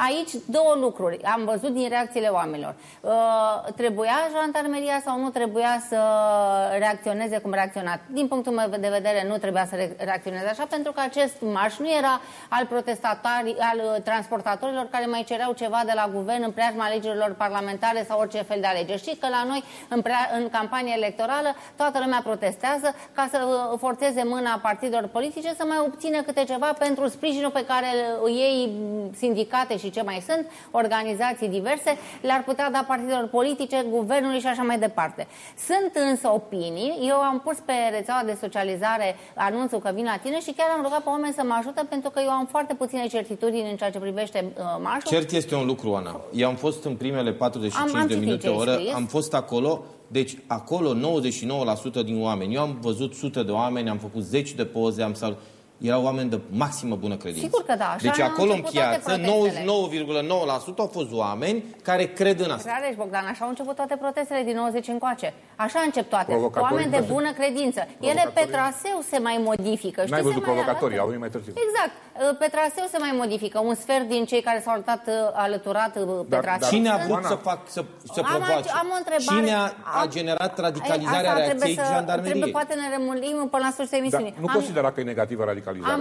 Aici două lucruri. Am văzut din reacțiile oamenilor. Uh, trebuia jandarmeria sau nu trebuia să reacționeze cum reacționat? Din punctul meu de vedere, nu trebuia să re- reacționeze așa, pentru că acest marș nu era al protestatarii, al uh, transportatorilor care mai cereau ceva de la guvern în preajma alegerilor parlamentare sau orice fel de alegeri. Știți că la noi, în, prea, în campanie electorală, toată lumea protestează ca să uh, forțeze mâna partidelor politice să mai obțină câte ceva pentru sprijinul pe care uh, ei, sindicate și ce mai sunt, organizații diverse, le-ar putea da partidelor politice, guvernului și așa mai departe. Sunt însă opinii, eu am pus pe rețeaua de socializare anunțul că vin la tine și chiar am rugat pe oameni să mă ajute pentru că eu am foarte puține certitudini în ceea ce privește uh, marșul. Cert este un lucru, Ana. Eu am fost în primele 45 Am- am de citit minute ce ai oră, scris. am fost acolo, deci acolo 99% din oameni. Eu am văzut sute de oameni, am făcut zeci de poze, am sal... erau oameni de maximă bună credință. Sigur că da, așa Deci ne-au acolo în început toate piață protestele. 99,9% au fost oameni care cred în asta. Rareș, Bogdan, așa au început toate protestele din 90 încoace. Așa încep toate. Cu Provocatorii. oameni de bună credință. Ele pe Provocatorii. traseu se mai modifică. știi, N-ai se văzut mai provocatorii, alătură. au venit mai târziu. Exact. Pe traseu se mai modifică. Un sfert din cei care s-au alăturat, alăturat pe Dar- traseu. Cine a sunt- vrut Oana. să fac să, să Am provoace? aici- am o întrebare. Cine a, a Am- generat Ei, radicalizarea asta reacției trebuie să- jandarmeriei? Trebuie poate ne remulim până la sfârșitul Dar emisiunii. nu Am- considera că e negativă radicalizarea. Am,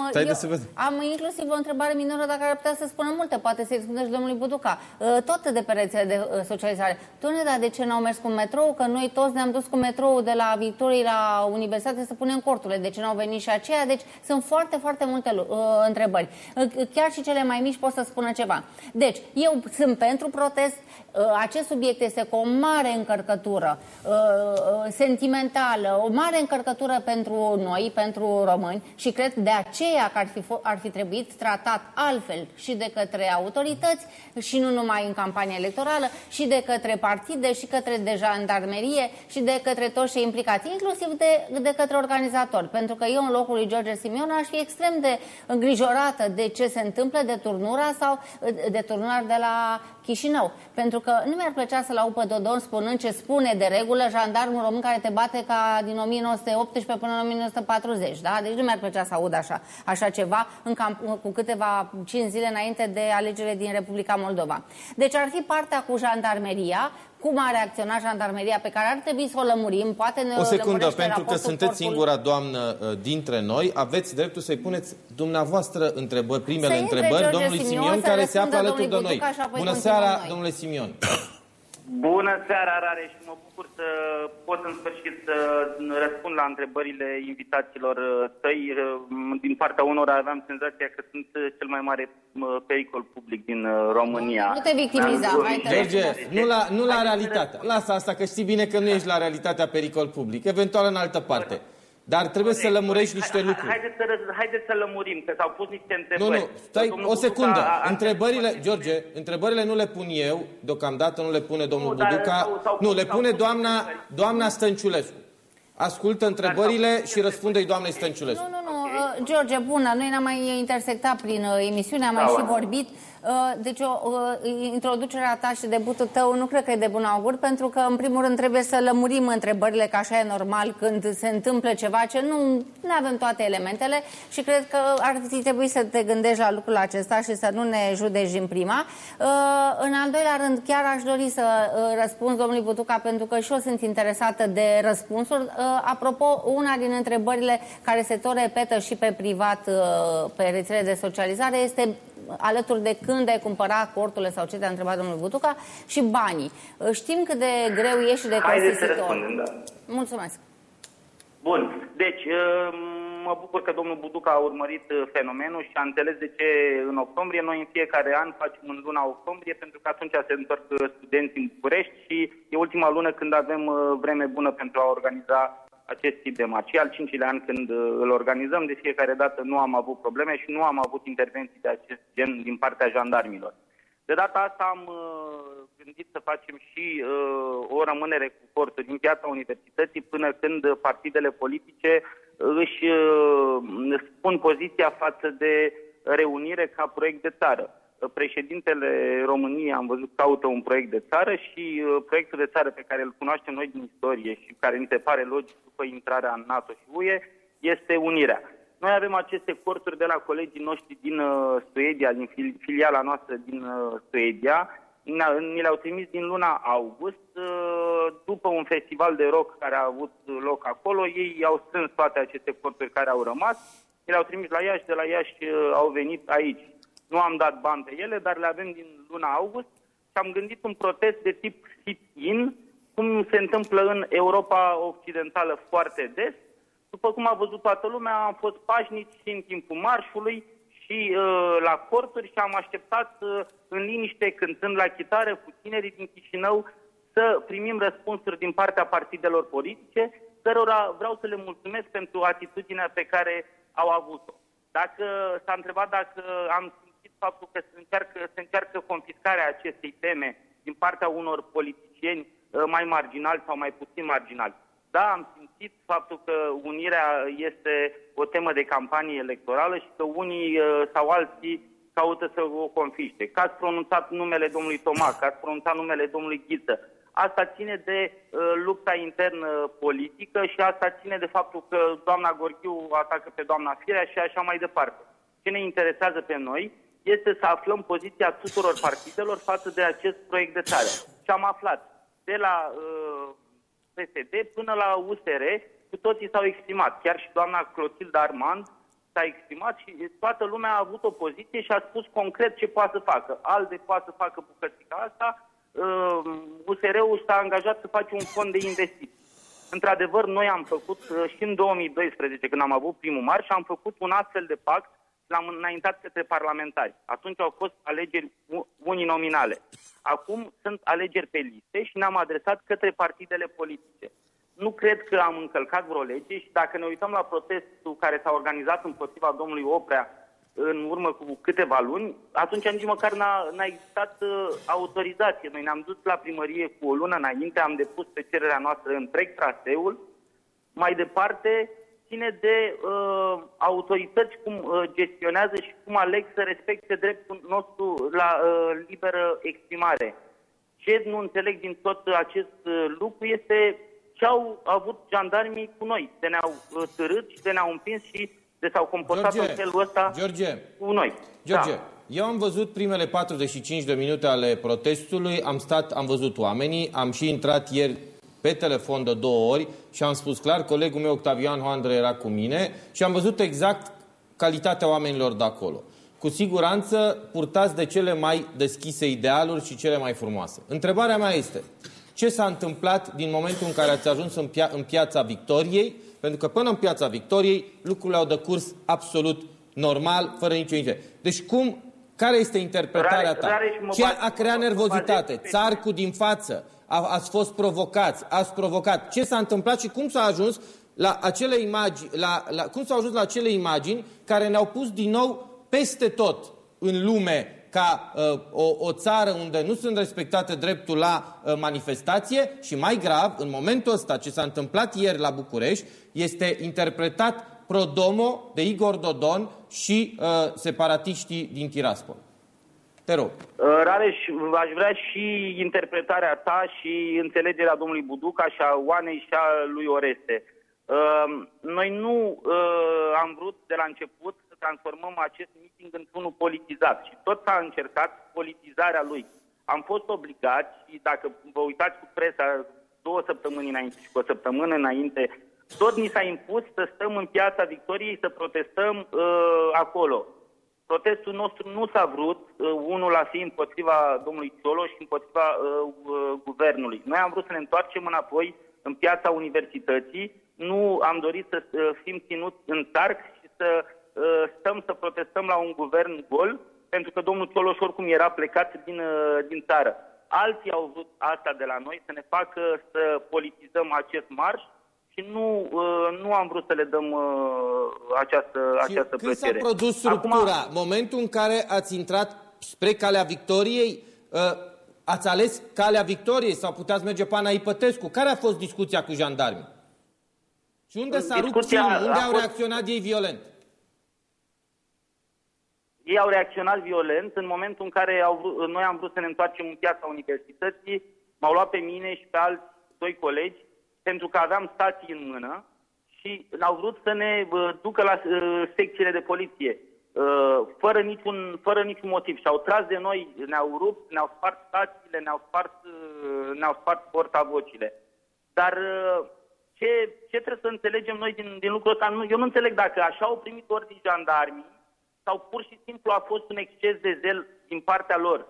am, Stai de eu, să vedem. am inclusiv o întrebare minoră dacă ar putea să spună multe, poate să-i răspundă și domnului Buduca. Uh, Tot de pe rețele de uh, socializare. Doamne, dar de ce n-au mers cu metrou? Că noi toți ne-am dus cu metrou de la Victoriei la Universitate să punem corturile. De ce n-au venit și aceia? Deci sunt foarte, foarte multe lu- uh, întrebări. Uh, Chiar și cele mai mici pot să spună ceva. Deci, eu sunt pentru protest. Uh, Acest subiect este cu o mare încărcătură uh, uh, sentimentală, o mare încărcătură pentru noi, pentru români și cred de aceea că ar fi, fo- ar fi trebuit tratat altfel și de către autorități și nu numai în campania electorală și de către partide și către de jandarmerie și de către toți cei implicați, inclusiv de, de către organizatori. Pentru că eu în locul lui George Simion aș fi extrem de îngrijorată de ce se întâmplă, de turnura sau de turnura de la Chișinău. Pentru că nu mi-ar plăcea să-l aud pe Dodon spunând ce spune de regulă jandarmul român care te bate ca din 1918 până în 1940. Da? Deci nu mi-ar plăcea să aud așa, așa ceva în camp- cu câteva 5 zile înainte de alegerile din Republica Moldova. Deci ar fi partea cu jandarmeria, cum a reacționat jandarmeria pe care ar trebui să o lămurim. Poate ne O secundă, lămurește pentru că raportul sunteți corpului- singura doamnă uh, dintre noi, aveți dreptul să-i puneți dumneavoastră întrebări, primele Să intre întrebări, George domnului Simion Simion, să care se află răspundă alături de domnului noi. Buduca și apoi Bună continuăm seara, noi. domnule Simion. [COUGHS] Bună seara, Rare, și mă bucur să pot în sfârșit să răspund la întrebările invitaților uh, tăi. Uh, Din partea unor aveam senzația că sunt uh, cel mai mare uh, pericol public din uh, România. Nu te victimiza, Mi-am hai, glumit. te rog. George, nu la, nu la Haideți să realitate. răspund. Lasă asta, că știi bine că nu ești la realitatea pericol public. Eventual în altă parte. Dar trebuie să lămurești niște Hai- lucruri. Haideți să, răz- haideți să lămurim, că s-au pus niște Nu, întrebări. nu, stai Domnul o Buduca secundă. a- a- Întrebările, a- George, întrebările nu le pun eu, deocamdată nu le pune domnul Nu, dar Buduca. s-au- s-au Nu, pus- le s-au pune pus doamna, întrebări. doamna Stănciulescu. Ascultă întrebările și răspunde-i doamnei Stănciulescu. Nu, nu, nu. Uh, George, bună. Noi ne-am mai intersectat prin uh, emisiune, am mai Da, și Oana. vorbit. Uh, Deci, o, uh, introducerea ta și debutul tău nu cred că e de bun augur, pentru că, în primul rând, trebuie să lămurim întrebările, că așa e normal când se întâmplă ceva ce nu, nu avem toate elementele și cred că ar fi trebuit să te gândești la lucrul acesta și să nu ne judeci din prima. Uh, În al doilea rând, chiar aș dori să uh, răspund domnului Butuca, pentru că și eu sunt interesată de răspunsuri. Uh, Apropo, una din întrebările care se tot repetă și pe privat, uh, pe rețele de socializare, este alături de când ai cumpăra corturile sau ce te-a întrebat domnul Butuca și banii. Uh, Știm cât de greu e și de Haideți să costisitor. răspundem, da. Mulțumesc. Bun, deci uh, mă bucur că domnul Buduca a urmărit uh, fenomenul și a înțeles de ce în octombrie. Noi în fiecare an facem în luna octombrie pentru că atunci se întorc uh, studenții în București și e ultima lună când avem uh, vreme bună pentru a organiza acest tip de marș. E al cincilea an când uh, îl organizăm, de fiecare dată nu am avut probleme și nu am avut intervenții de acest gen din partea jandarmilor. De data asta am uh, gândit să facem și uh, o rămânere cu corturi în piața universității până când partidele politice își uh, spun poziția față de reunire ca proiect de țară. Președintele României am văzut caută un proiect de țară și uh, proiectul de țară pe care îl cunoaștem noi din istorie și care ni se pare logic după intrarea în NATO și UE este unirea. Noi avem aceste corturi de la colegii noștri din uh, Suedia, din filiala noastră din uh, Suedia. Ni le-au trimis din luna august, uh, după un festival de rock care a avut loc acolo. Ei au strâns toate aceste corturi care au rămas, ni le-au trimis la Iași, de la Iași au venit aici. Nu am dat bani pe ele, dar le avem din luna august și am gândit un protest de tip sit-in, cum se întâmplă în Europa Occidentală foarte des, după cum a văzut toată lumea, am fost pașnici și în timpul marșului și uh, la corturi și am așteptat uh, în liniște, cântând la chitară cu tinerii din Chișinău, să primim răspunsuri din partea partidelor politice, cărora vreau să le mulțumesc pentru atitudinea pe care au avut-o. Dacă s-a întrebat dacă am simțit faptul că se încearcă, se încearcă confiscarea acestei teme din partea unor politicieni uh, mai marginali sau mai puțin marginali. Da, am simțit faptul că unirea este o temă de campanie electorală și că unii uh, sau alții caută să o confiște. Că ați pronunțat numele domnului Tomac, că ați pronunțat numele domnului Ghiță. Asta ține de uh, lupta internă politică și asta ține de faptul că doamna Gorghiu atacă pe doamna Firea și așa mai departe. Ce ne interesează pe noi este să aflăm poziția tuturor partidelor față de acest proiect de țară. Și am aflat de la uh, PSD până la USR, cu toții s-au exprimat. Chiar și doamna Clotilde Armand s-a exprimat și toată lumea a avut o poziție și a spus concret ce poate să facă. ALDE poate să facă bucățica asta, USR-ul uh, s-a angajat să face un fond de investiții. Într-adevăr, noi am făcut uh, și în 2012, când am avut primul marș, am făcut un astfel de pact l-am înaintat către parlamentari. Atunci au fost alegeri uninominale. Acum sunt alegeri pe liste și ne-am adresat către partidele politice. Nu cred că am încălcat vreo lege și dacă ne uităm la protestul care s-a organizat împotriva domnului Oprea în urmă cu câteva luni, atunci nici măcar n-a, n-a existat uh, autorizație. Noi ne-am dus la primărie cu o lună înainte, am depus pe cererea noastră întreg traseul. Mai departe, ține de uh, autorități cum uh, gestionează și cum aleg să respecte dreptul nostru la uh, liberă exprimare. Ce nu înțeleg din tot acest uh, lucru este ce au avut jandarmii cu noi. De ne-au uh, târât și de ne-au împins și de s-au comportat George, în felul ăsta George, cu noi. George, da. eu am văzut primele 45 de minute ale protestului, am stat, am văzut oamenii, am și intrat ieri pe telefon de două ori și am spus clar, colegul meu Octavian Hoandră era cu mine și am văzut exact calitatea oamenilor de acolo. Cu siguranță purtați de cele mai deschise idealuri și cele mai frumoase. Întrebarea mea este, ce s-a întâmplat din momentul în care ați ajuns în, pia în piața Victoriei? Pentru că până în piața Victoriei lucrurile au decurs absolut normal, fără nicio incident. Deci cum, care este interpretarea ta? Ce a creat nervozitate? Țarcul din față? A, ați fost provocați, ați provocat. Ce s-a întâmplat și cum s-a ajuns la acele imagini, la, la, cum s-au ajuns la acele imagini care ne-au pus din nou peste tot în lume ca uh, o, o țară unde nu sunt respectate dreptul la uh, manifestație și mai grav, în momentul ăsta ce s-a întâmplat ieri la București, este interpretat prodomo de Igor Dodon și uh, separatiștii din Tiraspol. Te rog. Uh, Rareș, aș vrea și interpretarea ta și înțelegerea domnului Buduca și a Oanei și a lui Oreste. Uh, noi nu uh, am vrut de la început să transformăm acest meeting într-unul politizat și tot s-a încercat politizarea lui. Am fost obligați și dacă vă uitați cu presa două săptămâni înainte și cu o săptămână înainte, tot ni s-a impus să stăm în piața Victoriei să protestăm uh, acolo. Protestul nostru nu s-a vrut, uh, unul a fi împotriva domnului Ciolo și împotriva uh, uh, guvernului. Noi am vrut să ne întoarcem înapoi în piața universității, nu am dorit să uh, fim ținuți în tarc și să uh, stăm să protestăm la un guvern gol, pentru că domnul Cioloș oricum era plecat din, uh, din țară. Alții au vrut asta de la noi, să ne facă să politizăm acest marș și nu, uh, nu am vrut să le dăm uh, această, Și această când s-a plăcere. produs structura? Acum, Momentul în care ați intrat spre calea victoriei, uh, ați ales calea victoriei sau puteați merge pana Ipătescu? Care a fost discuția cu jandarmii? Și unde s-a rupt Discuția filmul? Unde a au fost- reacționat ei violent? ei au reacționat violent în momentul în care au vrut, noi am vrut să ne întoarcem în piața universității, m-au luat pe mine și pe alți doi colegi pentru că aveam stații în mână și au vrut să ne uh, ducă la uh, secțiile de poliție uh, fără niciun, fără niciun motiv și au tras de noi, ne-au rupt, ne-au spart stațiile, ne-au spart, uh, ne-au spart portavocile. Dar uh, ce, ce trebuie să înțelegem noi din, din lucrul ăsta? Nu, eu nu înțeleg dacă așa au primit ordini jandarmii sau pur și simplu a fost un exces de zel din partea lor.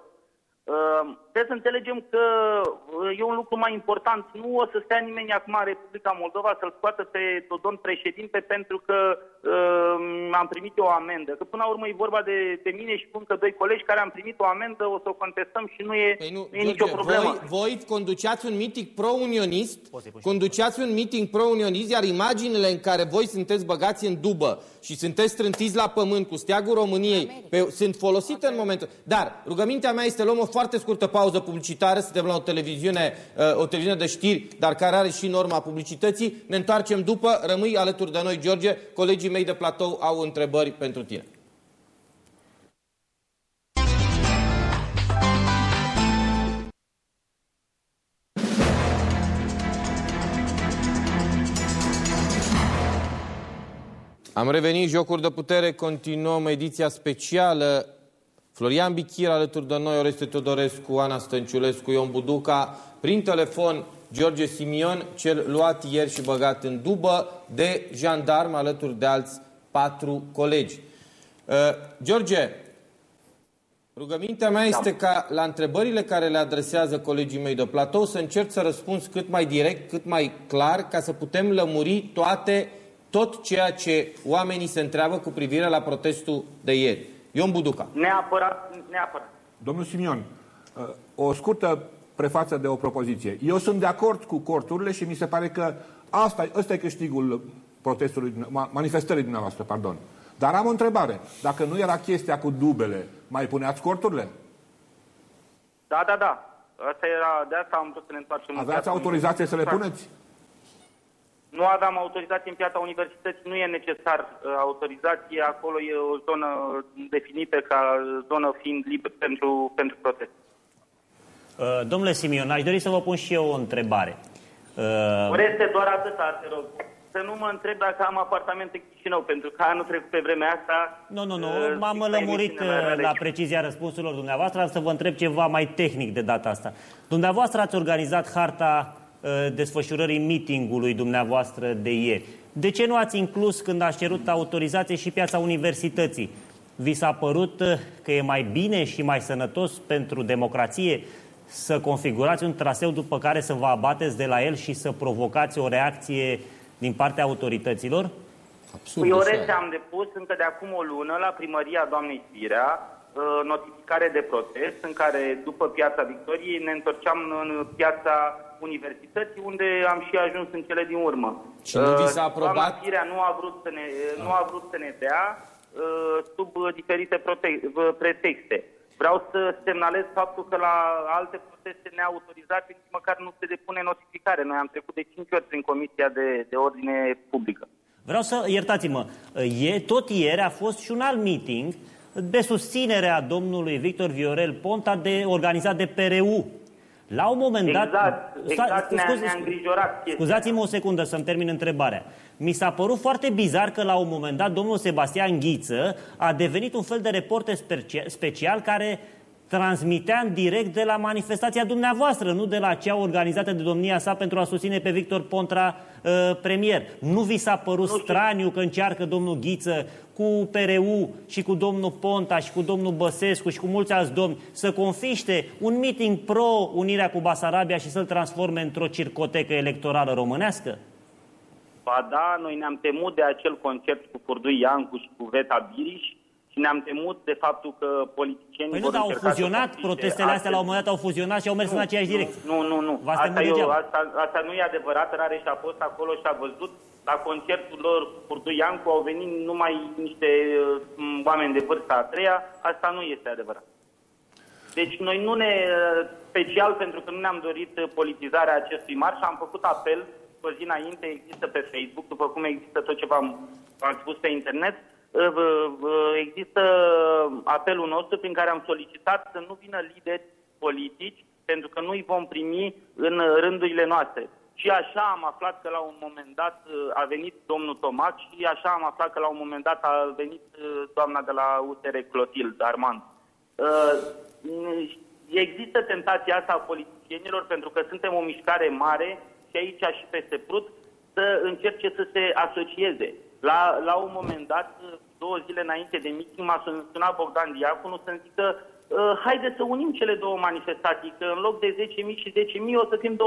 Uh, trebuie să înțelegem că uh, e un lucru mai important. Nu o să stea nimeni acum în Republica Moldova să-l scoată pe Dodon președinte pentru că uh, am primit eu o amendă. Că până la urmă e vorba de, de mine și cu încă doi colegi care am primit o amendă, o să o contestăm și nu e, Păi nu, nu e nicio problemă. Voi, voi conduceați un meeting pro-unionist, Poți să-i pui și- conduceați un meeting pro-unionist, iar imaginile în care voi sunteți băgați în dubă și sunteți strântiți la pământ cu steagul României, pe, sunt folosite în momentul... Dar rugămintea mea este luăm o foarte scurtă pauză publicitară, suntem la o televiziune, uh, o televiziune de știri, dar care are și norma publicității. Ne întoarcem după, rămâi alături de noi, George. Colegii mei de platou au întrebări pentru tine. Am revenit, Jocuri de Putere, continuăm ediția specială. Florian Bichir alături de noi, Oreste Teodorescu, Ana Stănciulescu, Ion Buduca, prin telefon George Simion, cel luat ieri și băgat în dubă de jandarm alături de alți patru colegi. Uh, George, rugămintea mea este ca la întrebările care le adresează colegii mei de platou să încerc să răspunzi cât mai direct, cât mai clar, ca să putem lămuri toate, tot ceea ce oamenii se întreabă cu privire la protestul de ieri. Ion Buduca. Neapărat, neapărat. Domnul Simion, uh, o scurtă prefață de o propoziție. Eu sunt de acord cu corturile și mi se pare că asta, ăsta e câștigul protestului, ma- manifestării dumneavoastră, pardon. Dar am o întrebare. Dacă nu era chestia cu dubele, mai puneați corturile? Da, da, da. Asta era, de asta am vrut să ne întoarcem. în Aveați piața autorizație să le Da. puneți? Nu aveam autorizație în piața universității, nu e necesar uh, autorizație, acolo e o zonă definită ca zonă fiind liberă pentru, pentru protest. Uh, Domnule Simion, aș dori să vă pun și eu o întrebare. Uh, Oreste, doar atâta, te rog. Să nu mă întreb dacă am apartament în Chișinău, pentru că anul trecut pe vremea asta... Nu, nu, nu. uh, M-am fix la lămurit emisiunea uh, Raleș. la precizia răspunsurilor dumneavoastră. Am să vă întreb ceva mai tehnic de data asta. Dumneavoastră ați organizat harta uh, desfășurării meetingului dumneavoastră de ieri. De ce nu ați inclus când ați cerut autorizație și piața universității? Vi s-a părut uh, că e mai bine și mai sănătos pentru democrație să configurați un traseu după care să vă abateți de la el și să provocați o reacție din partea autorităților? Absurd. Păi așa e. Oreste am depus încă de acum o lună la primăria doamnei Firea uh, notificare de protest în care după piața Victoriei ne întorceam în piața universității unde am și ajuns în cele din urmă. Și nu vi s-a Uh, aprobat? Doamna Firea nu a vrut să ne, nu a vrut să ne dea uh, sub uh, diferite prote- uh, pretexte. Vreau să semnalez faptul că la alte proteste neautorizate nici măcar nu se depune notificare. Noi am trecut de 5 ori prin Comisia de, de Ordine Publică. Vreau să, iertați-mă, e, tot ieri a fost și un alt meeting de susținere a domnului Victor Viorel Ponta de, organizat de PRU. La un moment dat... Exact, exact, ne-a- scuze- ne-a îngrijorat chestia. Scuzați-mă o secundă să-mi termin întrebarea. Mi s-a părut foarte bizar că la un moment dat domnul Sebastian Ghiță a devenit un fel de reporter specie- special care transmitea în direct de la manifestația dumneavoastră, nu de la cea organizată de domnia sa pentru a susține pe Victor Pontra uh, premier. Nu vi s-a părut straniu că încearcă domnul Ghiță cu PRU și cu domnul Ponta și cu domnul Băsescu și cu mulți alți domni să confiște un meeting pro-unirea cu Basarabia și să-l transforme într-o circotecă electorală românească? Ba da, noi ne-am temut de acel concert cu Furdui Iancu și cu Veta Biriș și ne-am temut de faptul că politicienii Păi nu, vor dar au încerca să fuzionat, confisce protestele astea la un astfel. moment dat au fuzionat și au mers în aceeași direcție. Nu, nu, nu. V-ați Asta, temut eu, degeaba. asta, asta nu e adevărat. Rareș a fost acolo și a văzut. La concertul lor cu Iancu au venit numai niște uh, oameni de vârsta a treia. Asta nu este adevărat. Deci noi nu ne, uh, special pentru că nu ne-am dorit uh, politizarea acestui marș, am făcut apel, o zi înainte, există pe Facebook, după cum există tot ce v-am, v-am spus pe internet, uh, uh, uh, există apelul nostru prin care am solicitat să nu vină lideri politici, pentru că nu îi vom primi în uh, rândurile noastre. Și așa am aflat că la un moment dat uh, a venit domnul Tomac și așa am aflat că la un moment dat a venit uh, doamna de la UTR Clotilde Armand. Uh, Există tentația asta a politicienilor, pentru că suntem o mișcare mare și aici și peste Prut, să încerce să se asocieze. La, la un moment dat, două zile înainte de meeting, m-a sunat Bogdan Diaconu să-mi zică uh, haide să unim cele două manifestații, că în loc de 10.000 și 10.000 o să fim 20.000.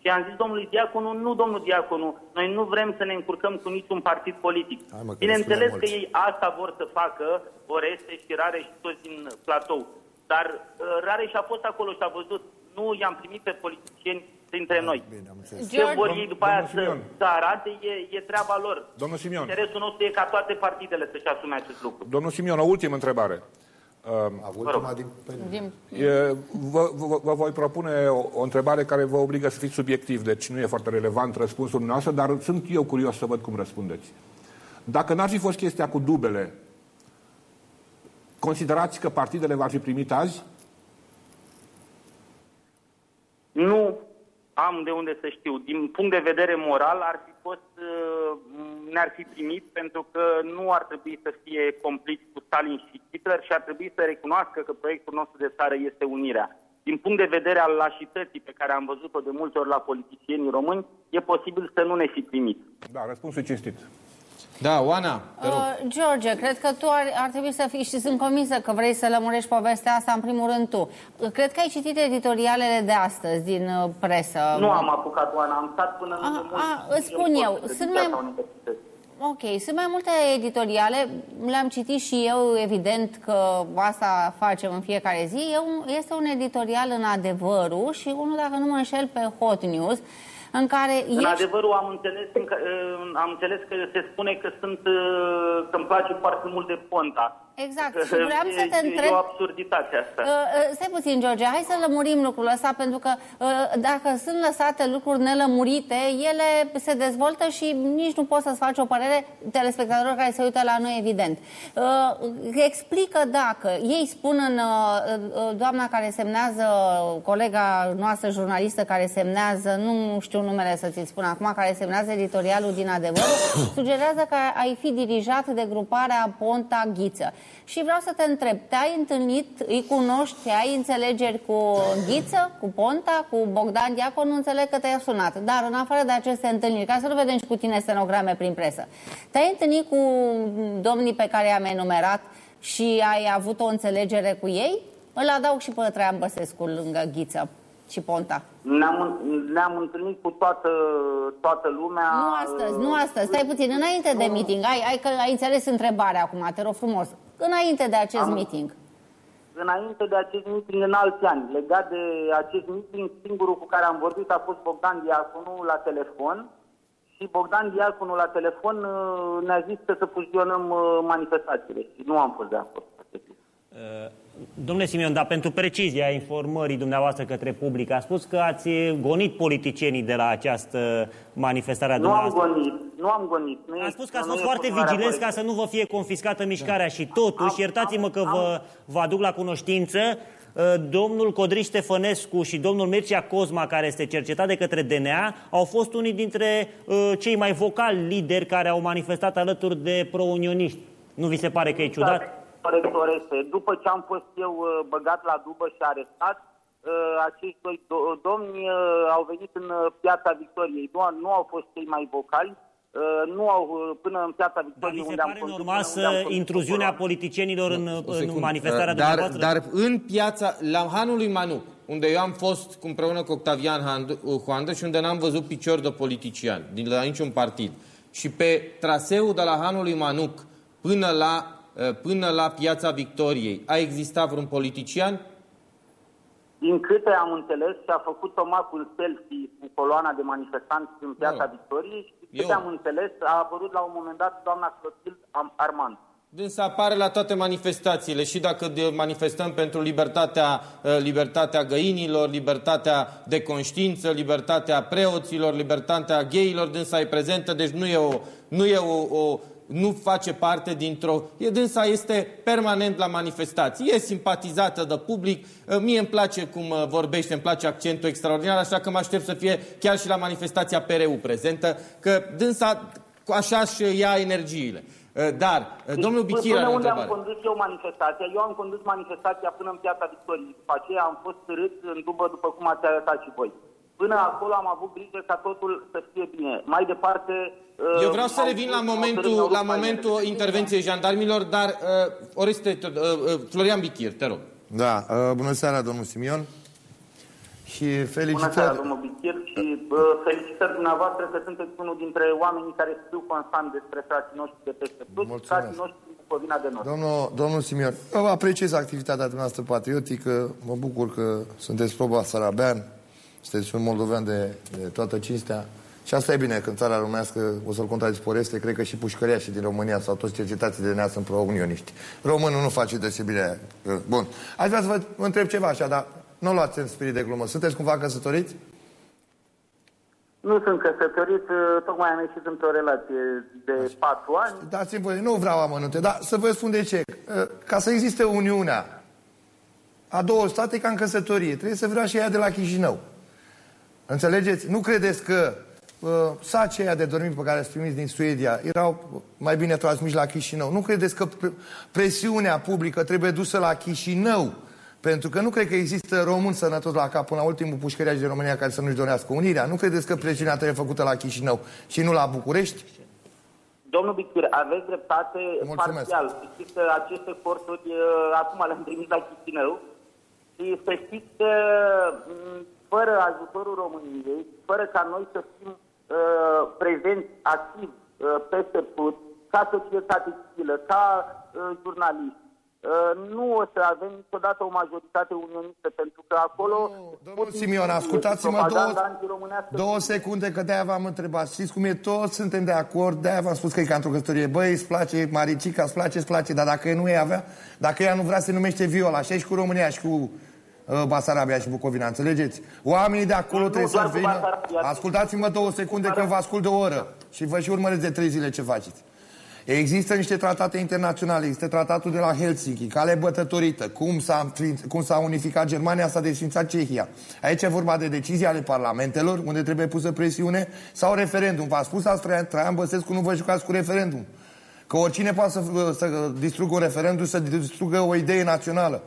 Și am zis domnului Diaconu, nu domnul Diaconu, noi nu vrem să ne încurcăm cu niciun partid politic. Hai, mă, că Bineînțeles ne că spunem ei asta vor să facă, Oreste și Rare și toți din platou. Dar uh, Rareș a fost acolo și a văzut, nu i-am primit pe politicieni printre noi. Bine, am înțeles. Ce George- vor ei după aia Domnul să, Simion. să arate e, e treaba lor. Domnul Simion. Interesul nostru e ca toate partidele să-și asume acest lucru. Domnul Simion, o ultimă întrebare. A ultima din... Din- E, vă, vă, vă voi propune o, o întrebare care vă obligă să fiți subiectiv, deci nu e foarte relevant răspunsul dumneavoastră, dar sunt eu curios să văd cum răspundeți. Dacă n-ar fi fost chestia cu dubele, considerați că partidele v-ar fi primit azi? Nu am de unde să știu. Din punct de vedere moral ar fi fost, uh, ne-ar fi primit pentru că nu ar trebui să fie complici cu Stalin și Hitler și ar trebui să recunoască că proiectul nostru de țară este unirea. Din punct de vedere al lașității pe care am văzut-o de multe ori la politicienii români, e posibil să nu ne fi primit. Da, răspunsul e cinstit. Da, Oana, te rog. Uh, George, cred că tu ar, ar trebui să fii și sunt convinsă că vrei să lămurești povestea asta în primul rând tu. Uh, Cred că ai citit editorialele de astăzi din uh, presă. Nu am apucat, Oana, am stat până A, în a, mult îți spun în eu, postă de sunt viața mai- universității. Ok, sunt mai multe editoriale, le-am citit și eu, evident că asta facem în fiecare zi. E un, este un editorial în adevărul și unul, dacă nu mă înșel, pe Hot News, în care În ești... adevărul am înțeles, că, uh, am înțeles că se spune că sunt uh, că îmi place foarte mult de Ponta. Exact. Că [LAUGHS] Și vreau e, să te e întreb- o absurditate asta. Uh, uh, stai puțin, George, hai să lămurim lucrul ăsta, pentru că uh, dacă sunt lăsate lucruri nelămurite, ele se dezvoltă și nici nu poți să-ți faci o părere telespectatorilor care se uită la noi, evident. Uh, explică dacă ei spun în uh, uh, doamna care semnează, colega noastră jurnalistă care semnează, nu știu numele să ți-l spun acum, care semnează editorialul din adevăr, [COUGHS] sugerează că ai fi dirijat de gruparea Ponta Ghiță. Și vreau să te întreb, te-ai întâlnit, îi cunoști, ai înțelegeri cu Ghiță, cu Ponta, cu Bogdan Diacon, nu înțeleg că te-ai sunat. Dar în afară de aceste întâlniri, ca să nu vedem și cu tine stenograme prin presă, te-ai întâlnit cu domnii pe care i-am enumerat și ai avut o înțelegere cu ei? Îl adaug și pe Traian Băsescu lângă Ghiță și Ponta. Ne-am, ne-am întâlnit cu toată, toată lumea. Nu astăzi, nu astăzi. Stai puțin, înainte de meeting. Ai, ai, că ai înțeles întrebarea acum, te rog frumos. Înainte de acest Am- meeting. Înainte de acest meeting în alți ani. Legat de acest meeting, singurul cu care am vorbit a fost Bogdan Diaconu la telefon. Și Bogdan Diaconu la telefon uh, ne-a zis că să fuzionăm uh, manifestațiile. Și nu am fost de acord cu acest lucru. Domnule Simion, dar pentru precizia informării dumneavoastră către public, a spus că ați gonit politicienii de la această manifestare a Nu am dumneavoastră. gonit, nu am gonit. Nu A e- spus că ați nu fost e foarte formularea vigilenți ca corectă. să nu vă fie confiscată mișcarea și totuși, Am- iertați-mă că am- vă, vă aduc la cunoștință, uh, domnul Codriș Ștefănescu și domnul Mircea Cozma, care este cercetat de către DNA, au fost unii dintre uh, cei mai vocali lideri care au manifestat alături de pro-unioniști. Nu vi se pare că e ciudat? Corect, corect. După ce am fost eu uh, băgat la dubă și arestat, uh, acești doi do- domni uh, au venit în uh, Piața Victoriei. Nu, nu au fost cei mai vocali, uh, nu au uh, până în Piața Dar Victoriei vi se unde am pare condus- normal unde am să condus intruziunea coloana. politicienilor în, O în secundă. manifestarea dar, dumneavoastră? dar în piața, la Hanul lui Manuc, unde eu am fost împreună cu Octavian Hand- Hoandă și unde n-am văzut picior de politician, din la niciun partid. Și pe traseul de la Hanul lui Manuc până la uh, până la Piața Victoriei, a existat vreun politician? Din câte am înțeles, și-a făcut Tomac un selfie cu coloana de manifestanți în Piața Da. Victoriei și din Eu. câte am înțeles, a apărut la un moment dat doamna Clotilde Am- Armand. Dânsa apare la toate manifestațiile și dacă de- manifestăm pentru libertatea, uh, libertatea găinilor, libertatea de conștiință, libertatea preoților, libertatea gayilor, dânsa e prezentă, deci nu e o, nu e o, o nu face parte dintr-o... E, dânsa este permanent la manifestații, e simpatizată de public, uh, mie îmi place cum uh, vorbește, îmi place accentul extraordinar, așa că mă aștept să fie chiar și la manifestația PRU prezentă, că dânsa așa și ia energiile. Uh, Dar, uh, domnul Deci, Bichir are până o unde am întrebare. condus eu manifestația, eu am condus manifestația până în Piața Victoriei. După aceea am fost târât în dubă, după cum ați arătat și voi. Până acolo am avut grijă ca totul să fie bine. Mai departe... uh, Eu vreau să au revin fost- la au momentul, târât, la mi-au rupt momentul hainele. intervenției jandarmilor, dar uh, Oreste, uh, uh, Florian Bichir, te rog. Da, uh, bună seara, domnul Simion. Și Bună seara, felicitări. domnul Bichir, și uh, felicitări dumneavoastră că sunteți unul dintre oamenii care știu constant despre frații noștri de peste tot, Mulțumesc. frații noștri din Bucovina de Nord. Domnul, domnul Simion, eu apreciez activitatea dumneavoastră patriotică, mă bucur că sunteți proba sarabean, sunteți un moldovean de, de toată cinstea. Și asta e bine, că în țara românească, o să-l contrazic pe Oreste, cred că și pușcăria și din România sau toți cercetații de nea sunt pro-unioniști. Românul nu face deosebire. uh, Bun. Aș vrea să vă întreb ceva așa, dar nu o luați în spirit de glumă. Sunteți cumva căsătoriți? Nu sunt căsătorit, uh, tocmai am ieșit într-o relație de patru ani. Dați-mi voi, nu vreau amănunte, dar să vă spun de ce. Uh, Ca să existe Uniunea a două state ca în căsătorie, trebuie să vrea și ea de la Chișinău. Înțelegeți? Nu credeți că uh, sacii aia de dormit pe care ați primit din Suedia erau mai bine transmiși la Chișinău? Nu credeți că pre- presiunea publică trebuie dusă la Chișinău? Pentru că nu cred că există român sănătos la cap până la ultimul pușcăriaș din România care să nu-și dorească unirea. Nu credeți că presiunea trebuie făcută la Chișinău și nu la București? Domnul Bicur, aveți dreptate Mulțumesc. parțial. Știți că aceste forțuri uh, acum le-am trimis la Chișinău și să știți că m, fără ajutorul României, fără ca noi să fim uh, prezenți activ uh, peste tot, ca societate civilă, ca uh, jurnaliști, uh, nu o să avem niciodată o majoritate unionistă, pentru că acolo... Domnul Putin Simion, și ascultați-mă propaganda două, antiromânească- două secunde, că de-aia v-am întrebat. Știți cum e? Toți suntem de acord, de-aia v-am spus că e ca într-o căsătorie. Băi, îți place Maricica, îți place, îți place, dar dacă nu e avea, dacă ea nu vrea, se numește Viola. Așa e și cu România și cu uh, Basarabia și Bucovina, înțelegeți? Oamenii de acolo Nu, trebuie doar să cu vină... Basarabia. Ascultați-mă două secunde, că vă ascult de o oră. Și vă și urmăresc de trei zile ce faceți. Există niște tratate internaționale, există tratatul de la Helsinki, cale bătătorită, cum s-a, cum s-a unificat Germania, s-a desfințat Cehia. Aici e vorba de decizii ale parlamentelor, unde trebuie pusă presiune, sau referendum. V-a spus azi Traian, Traian Băsescu, nu vă jucați cu referendum. Că oricine poate să, să distrugă un referendum, să distrugă o idee națională.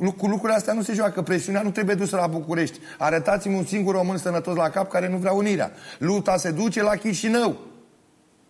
Lu- Cu lucrurile astea nu se joacă. Presiunea nu trebuie dusă la București. Arătați-mi un singur român sănătos la cap care nu vrea unirea. Lupta se duce la Chișinău.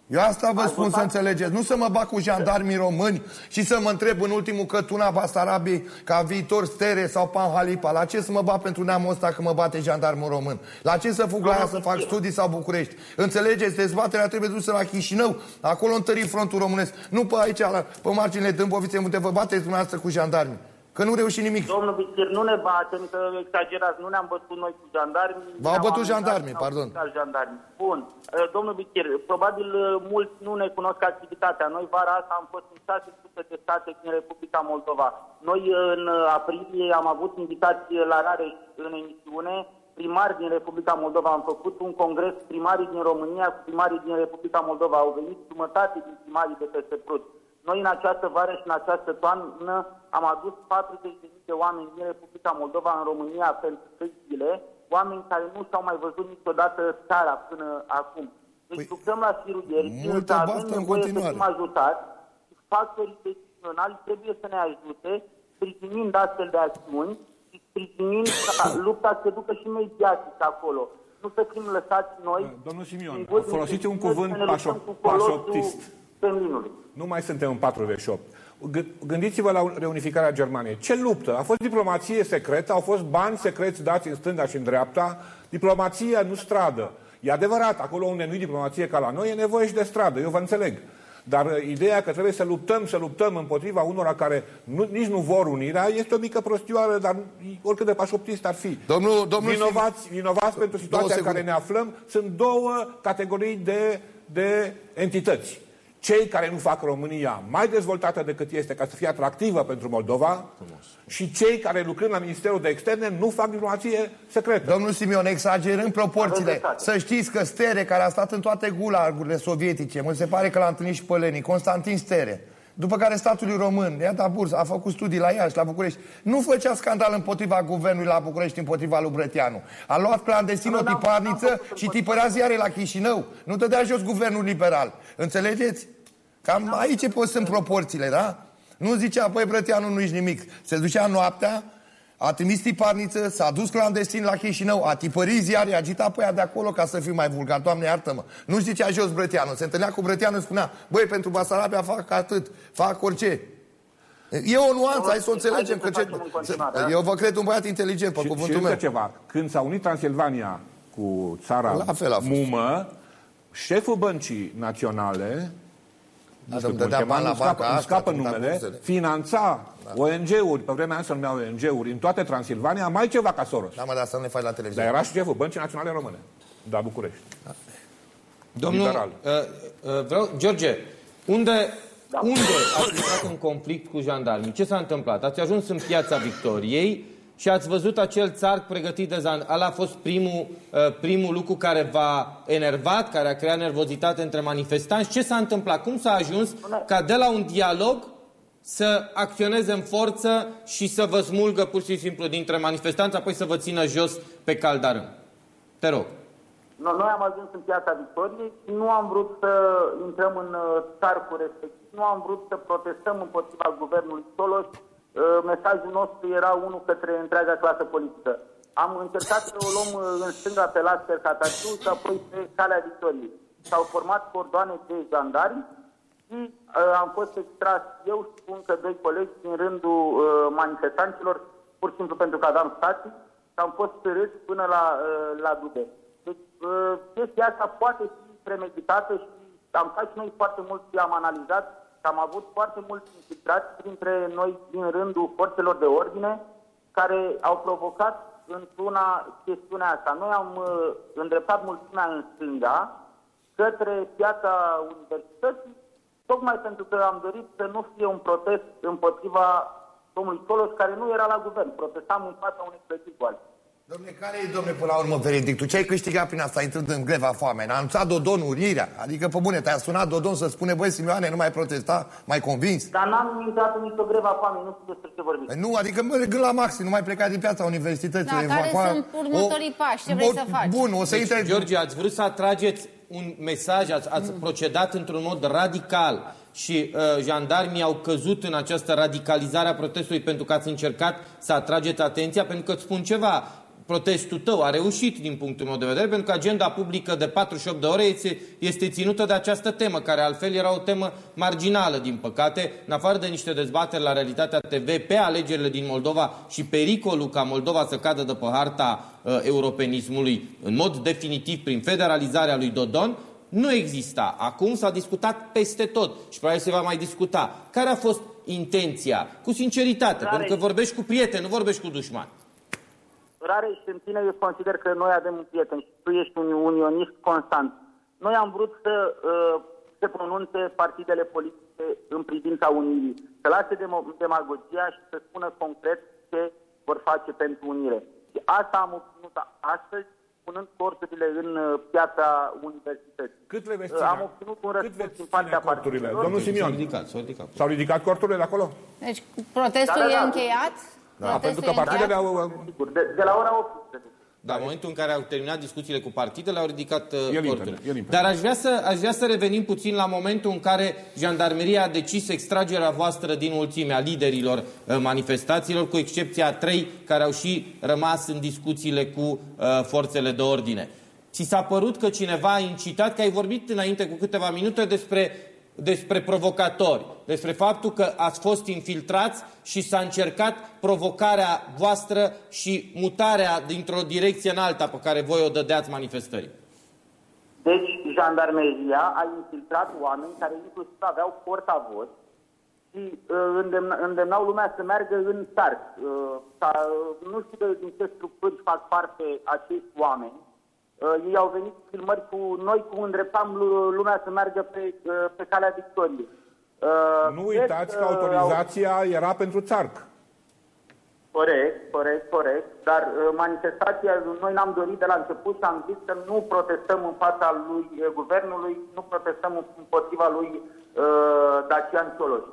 Eu asta vă spun să înțelegeți. Nu să mă bag cu jandarmii români și să mă întreb în ultimul cătuna Basarabiei ca viitor Stere sau Panhalipa. La ce să mă bag pentru neamul ăsta că mă bate jandarmul român? La ce să fug la aia să fac studii sau București? Înțelegeți? Dezbaterea trebuie dusă la Chișinău. Acolo întări frontul românesc. Nu pe aici, la, pe marginile Dâmboviței, unde vă bateți dumneavoastră cu jandarmi. Că nu reuși nimic. Domnul Bichir, nu ne batem, că exagerați, nu ne-am bătut noi cu jandarmi. V-au ne-au bătut amendat, jandarmii, ne-au pardon. bătut Jandarmi. Bun. Uh, Domnul Bichir, probabil uh, mulți nu ne cunosc activitatea. Noi vara asta am fost în 600 de state din Republica Moldova. Noi în uh, aprilie am avut invitații la Rareș în emisiune, primari din Republica Moldova. Am făcut un congres primarii din România cu primarii din Republica Moldova. Au venit jumătate din primarii de peste Prut. Noi în această vară și în această toamnă am adus 40.000 de oameni din Republica Moldova în România pentru 3 zile, oameni care nu și-au mai văzut niciodată țara până acum. Deci Păi, lucrăm la șirugeri, multă însă avem baftă în nevoie să continuare. fim ajutați și factorii decizionali trebuie să ne ajute, sprijinind astfel de acțiuni și sprijinind ca [COUGHS] lupta să se ducă și mediatic acolo. Nu să fim lăsați noi... Domnul Simion, singuri, folosiți un să cuvânt ne luptăm pașo- cu colosul pașoptist. Kremlinului. Nu mai suntem în 48. G- Gândiți-vă la reunificarea Germaniei. Ce luptă? A fost diplomație secretă, au fost bani secreți dați în stânga și în dreapta, diplomația nu stradă. E adevărat, acolo unde nu e diplomație ca la noi, e nevoie și de stradă, eu vă înțeleg. Dar uh, ideea că trebuie să luptăm, să luptăm împotriva unora care nu, nici nu vor unirea, este o mică prostioară, dar oricât de pașoptist ar fi. Domnul, domnul vinovați, vinovați pentru situația în care ne aflăm sunt două categorii de, de entități cei care nu fac România mai dezvoltată decât este ca să fie atractivă pentru Moldova Frumos. și cei care lucrând la Ministerul de Externe nu fac diplomație secretă. Domnul Simion, exagerând proporțiile, să știți că Stere, care a stat în toate gulagurile sovietice, mă se pare că l-a întâlnit și pe Lenin, Constantin Stere, după care statului român, i-a dat bursă, a făcut studii la Iași, la București. Nu făcea scandal împotriva guvernului la București, împotriva lui Brătianu. A luat clandestin o tiparniță și tipărea ziare la Chișinău. Nu te dea jos guvernul liberal. Înțelegeți? Cam aici pot sunt proporțiile, da? Nu zicea, păi Brătianu nu ești nimic. Se ducea noaptea, a trimis tiparniță, s-a dus clandestin la Chișinău, a tipărit ziare, a agitat pe ea de acolo ca să fiu mai vulgar. Doamne, iartă-mă. Nu zicea jos Brătianu. Se întâlnea cu Brătianu și spunea, băi, pentru Basarabia fac atât, fac orice. E o nuanță, hai să o înțelegem. Că ce... Eu vă cred un băiat inteligent, pe și, cuvântul și meu. ceva, când s-a unit Transilvania cu țara la fel Mumă, șeful băncii naționale nu știu cum chema, la scapă, asta, scapă numele, finanța da. ONG-uri, pe vremea aia se numeau ONG-uri, în toate Transilvania, mai ceva ca Soros. Da, mă, dar să nu ne faci la televiziune. Dar era și șeful Băncii Naționale Române, da, București. Da. Domnul, uh, uh, vreau, George, unde, da. unde ați intrat în conflict cu jandarmii? Ce s-a întâmplat? Ați ajuns în piața Victoriei, și ați văzut acel țar pregătit de zan. Ala a fost primul, uh, primul lucru care v-a enervat, care a creat nervozitate între manifestanți. Ce s-a întâmplat? Cum s-a ajuns ca de la un dialog să acționeze în forță și să vă smulgă pur și simplu dintre manifestanți, apoi să vă țină jos pe caldarâm? Te rog. Noi am ajuns în piața Victoriei și nu am vrut să intrăm în tarcul uh, respectiv, nu am vrut să protestăm împotriva guvernului Solos, Uh, mesajul nostru era unul către întreaga clasă politică. Am încercat să o luăm uh, în stânga pe Lasker Cataciu și apoi pe calea Victoriei. S-au format cordoane de jandarmi și uh, am fost extras eu și cu încă doi colegi din rândul uh, manifestanților, pur și simplu pentru că aveam stații, și am fost râs până la, uh, la Dube. Deci uh, chestia asta poate fi premeditată și am stat și noi foarte mult și am analizat că am avut foarte mulți infiltrați printre noi din rândul forțelor de ordine care au provocat într-una chestiunea asta. Noi am uh, îndreptat mulțimea în stânga către piața universității, tocmai pentru că am dorit să nu fie un protest împotriva domnului Solos, care nu era la guvern. Protestam în fața unei clădiri goale. Domne, care e, domne, până la urmă, verdictul? Ce ai câștigat prin asta, intrând în greva foame? A anunțat Dodon urirea? Adică, pe bune, te-a sunat Dodon să spune, băi, Simioane, nu mai protesta, mai convins? Dar n-am intrat în nicio greva foame, nu știu despre ce vorbim. Păi nu, adică, mă, gând la maxim, nu mai pleca din piața universității. Da, care evacuat, sunt următorii o, pași? Ce vrei o, să faci? Bun, o să deci, intre... George, ați vrut să atrageți un mesaj, ați, ați mm. procedat într-un mod radical și uh, jandarmii au căzut în această radicalizare a protestului pentru că ați încercat să atrageți atenția, pentru că îți spun ceva, protestul tău a reușit din punctul meu de vedere, pentru că agenda publică de 48 de ore este, este ținută de această temă, care altfel era o temă marginală, din păcate, în afară de niște dezbateri la Realitatea TV pe alegerile din Moldova și pericolul ca Moldova să cadă de pe harta uh, europenismului în mod definitiv prin federalizarea lui Dodon, nu exista. Acum s-a discutat peste tot și probabil se va mai discuta. Care a fost intenția? Cu sinceritate, pentru că vorbești cu prieteni, nu vorbești cu dușmani. Rareș, în tine eu consider că noi avem un prieten și tu ești un unionist constant. Noi am vrut să uh, se pronunțe partidele politice în privința Unirii, să lase demagogia și să spună concret ce vor face pentru unire. Și asta am obținut astăzi, punând corturile în uh, piața universității. Cât le veți ține? Am obținut un răspuns din partea partidelor. Domnul Simion, s-au ridicat, ridicat. S-au ridicat corturile de acolo? Deci protestul da, da, da. e încheiat? Da, pentru că partidele au... De, de la ora 8. Da, în momentul în care au terminat discuțiile cu partidele, au ridicat uh, corturile. Dar aș vrea, să, aș vrea să revenim puțin la momentul în care jandarmeria a decis extragerea voastră din mulțimea liderilor uh, manifestațiilor, cu excepția a trei care au și rămas în discuțiile cu uh, forțele de ordine. Ți s-a părut că cineva a incitat, că ai vorbit înainte cu câteva minute despre despre provocatori, despre faptul că ați fost infiltrați și s-a încercat provocarea voastră și mutarea dintr-o direcție în alta pe care voi o dădeați manifestării. Deci, jandarmeria a infiltrat oameni care inclusiv aveau portavoz și uh, îndemna, îndemnau lumea să meargă în țarc. Uh, ca, uh, nu știu de, din ce structuri fac parte acești oameni. Uh, ei au venit filmări cu noi, cum îndreptam lumea să meargă pe, uh, pe calea victoriei. Uh, nu uitați că autorizația au... era pentru țarc. Corect, corect, corect. Dar uh, manifestația, noi n-am dorit de la început și am zis că nu protestăm în fața lui uh, guvernului, nu protestăm împotriva lui uh, Dacian Cioloș.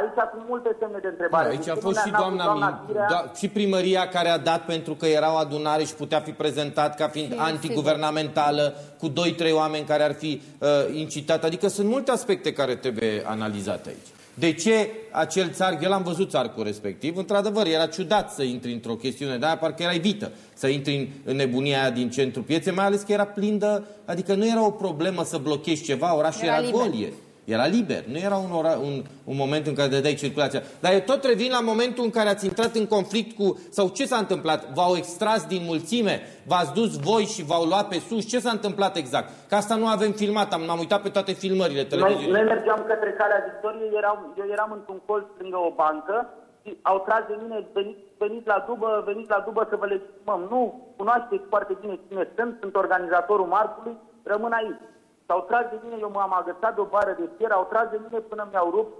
Aici sunt multe semne de întrebare. aici a fost și doamna, doamna do și primăria care a dat pentru că era o adunare și putea fi prezentat ca fiind antiguvernamentală, cu 2-3 oameni care ar fi uh, incitat. Adică sunt multe aspecte care trebuie analizate aici. De ce acel țarc, eu l-am văzut țarcul respectiv, într-adevăr, era ciudat să intri într-o chestiune de aia, parcă erai vită să intri în, în nebunia aia din centrul pieței, mai ales că era plin de, adică nu era o problemă să blochezi ceva, orașul era, era golie. Era liber, nu era un, ora, un, un moment în care dădeai circulația. Dar eu tot revin la momentul în care ați intrat în conflict cu... Sau ce s-a întâmplat? V-au extras din mulțime? V-ați dus voi și v-au luat pe sus? Ce s-a întâmplat exact? Că asta nu avem filmat, am, am uitat pe toate filmările televiziunii. Noi, noi mergeam către calea Victoriei, eram, eu eram într-un colț lângă o bancă și au tras de mine, veniți, veniți la dubă, veniți la dubă să vă legitimăm. Nu, cunoașteți foarte bine cine sunt, sunt organizatorul marcului, rămân aici. S-au tras de mine, eu m-am agățat de o bară de fier, au tras de mine până mi-au rupt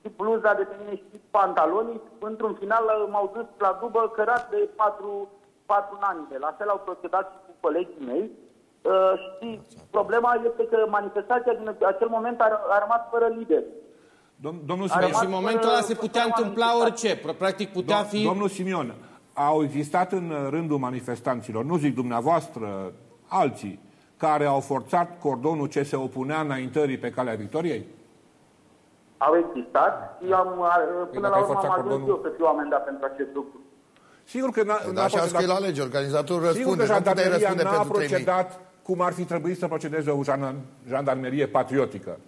și bluza de pe mine și pantalonii. Într-un final m-au dus la dubă cărat de patru, patru de La fel au procedat și cu colegii mei. Uh, și problema este că manifestația din acel moment a, a rămas fără lider. Dom domnul Simion, și în momentul ăla se putea întâmpla orice. Practic putea Dom fi... Domnul Simion, au existat în rândul manifestanților, nu zic dumneavoastră, alții, care au forțat cordonul ce se opunea înaintării pe calea victoriei? Au existat și am, până la urmă am ajuns eu să fiu amendat pentru acest lucru. Sigur că n-a, da, așa scrie la lege, organizatorul răspunde, Sigur că jandarmeria n-a procedat cum ar fi trebuit să procedeze o jandarmerie patriotică.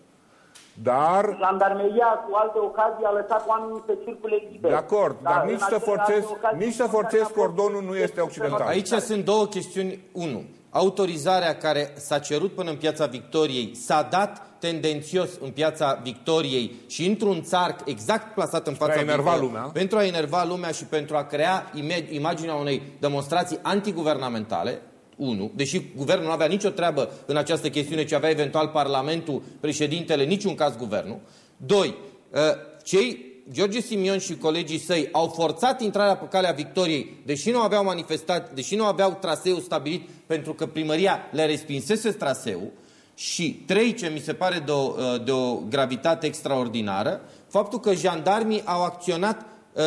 Dar... Jandarmeria, cu alte ocazii, a lăsat oamenii să circule liber. De acord, dar, dar nici, să forțez, nici să forțez cordonul nu este occidental. Aici sunt două chestiuni. Unu, autorizarea care s-a cerut până în piața Victoriei s-a dat tendențios în piața Victoriei și într-un țarc exact plasat în fața Victoriei, lumea. pentru a enerva lumea și pentru a crea imaginea unei demonstrații antiguvernamentale, unu, deși guvernul nu avea nicio treabă în această chestiune, ci avea eventual Parlamentul, președintele, niciun caz guvernul. Doi, ă, cei George Simion și colegii săi au forțat intrarea pe calea victoriei, deși nu aveau manifestat, deși nu aveau traseu stabilit, pentru că primăria le respinsese traseul, și trei, ce mi se pare de o, uh, de o gravitate extraordinară, faptul că jandarmii au acționat uh,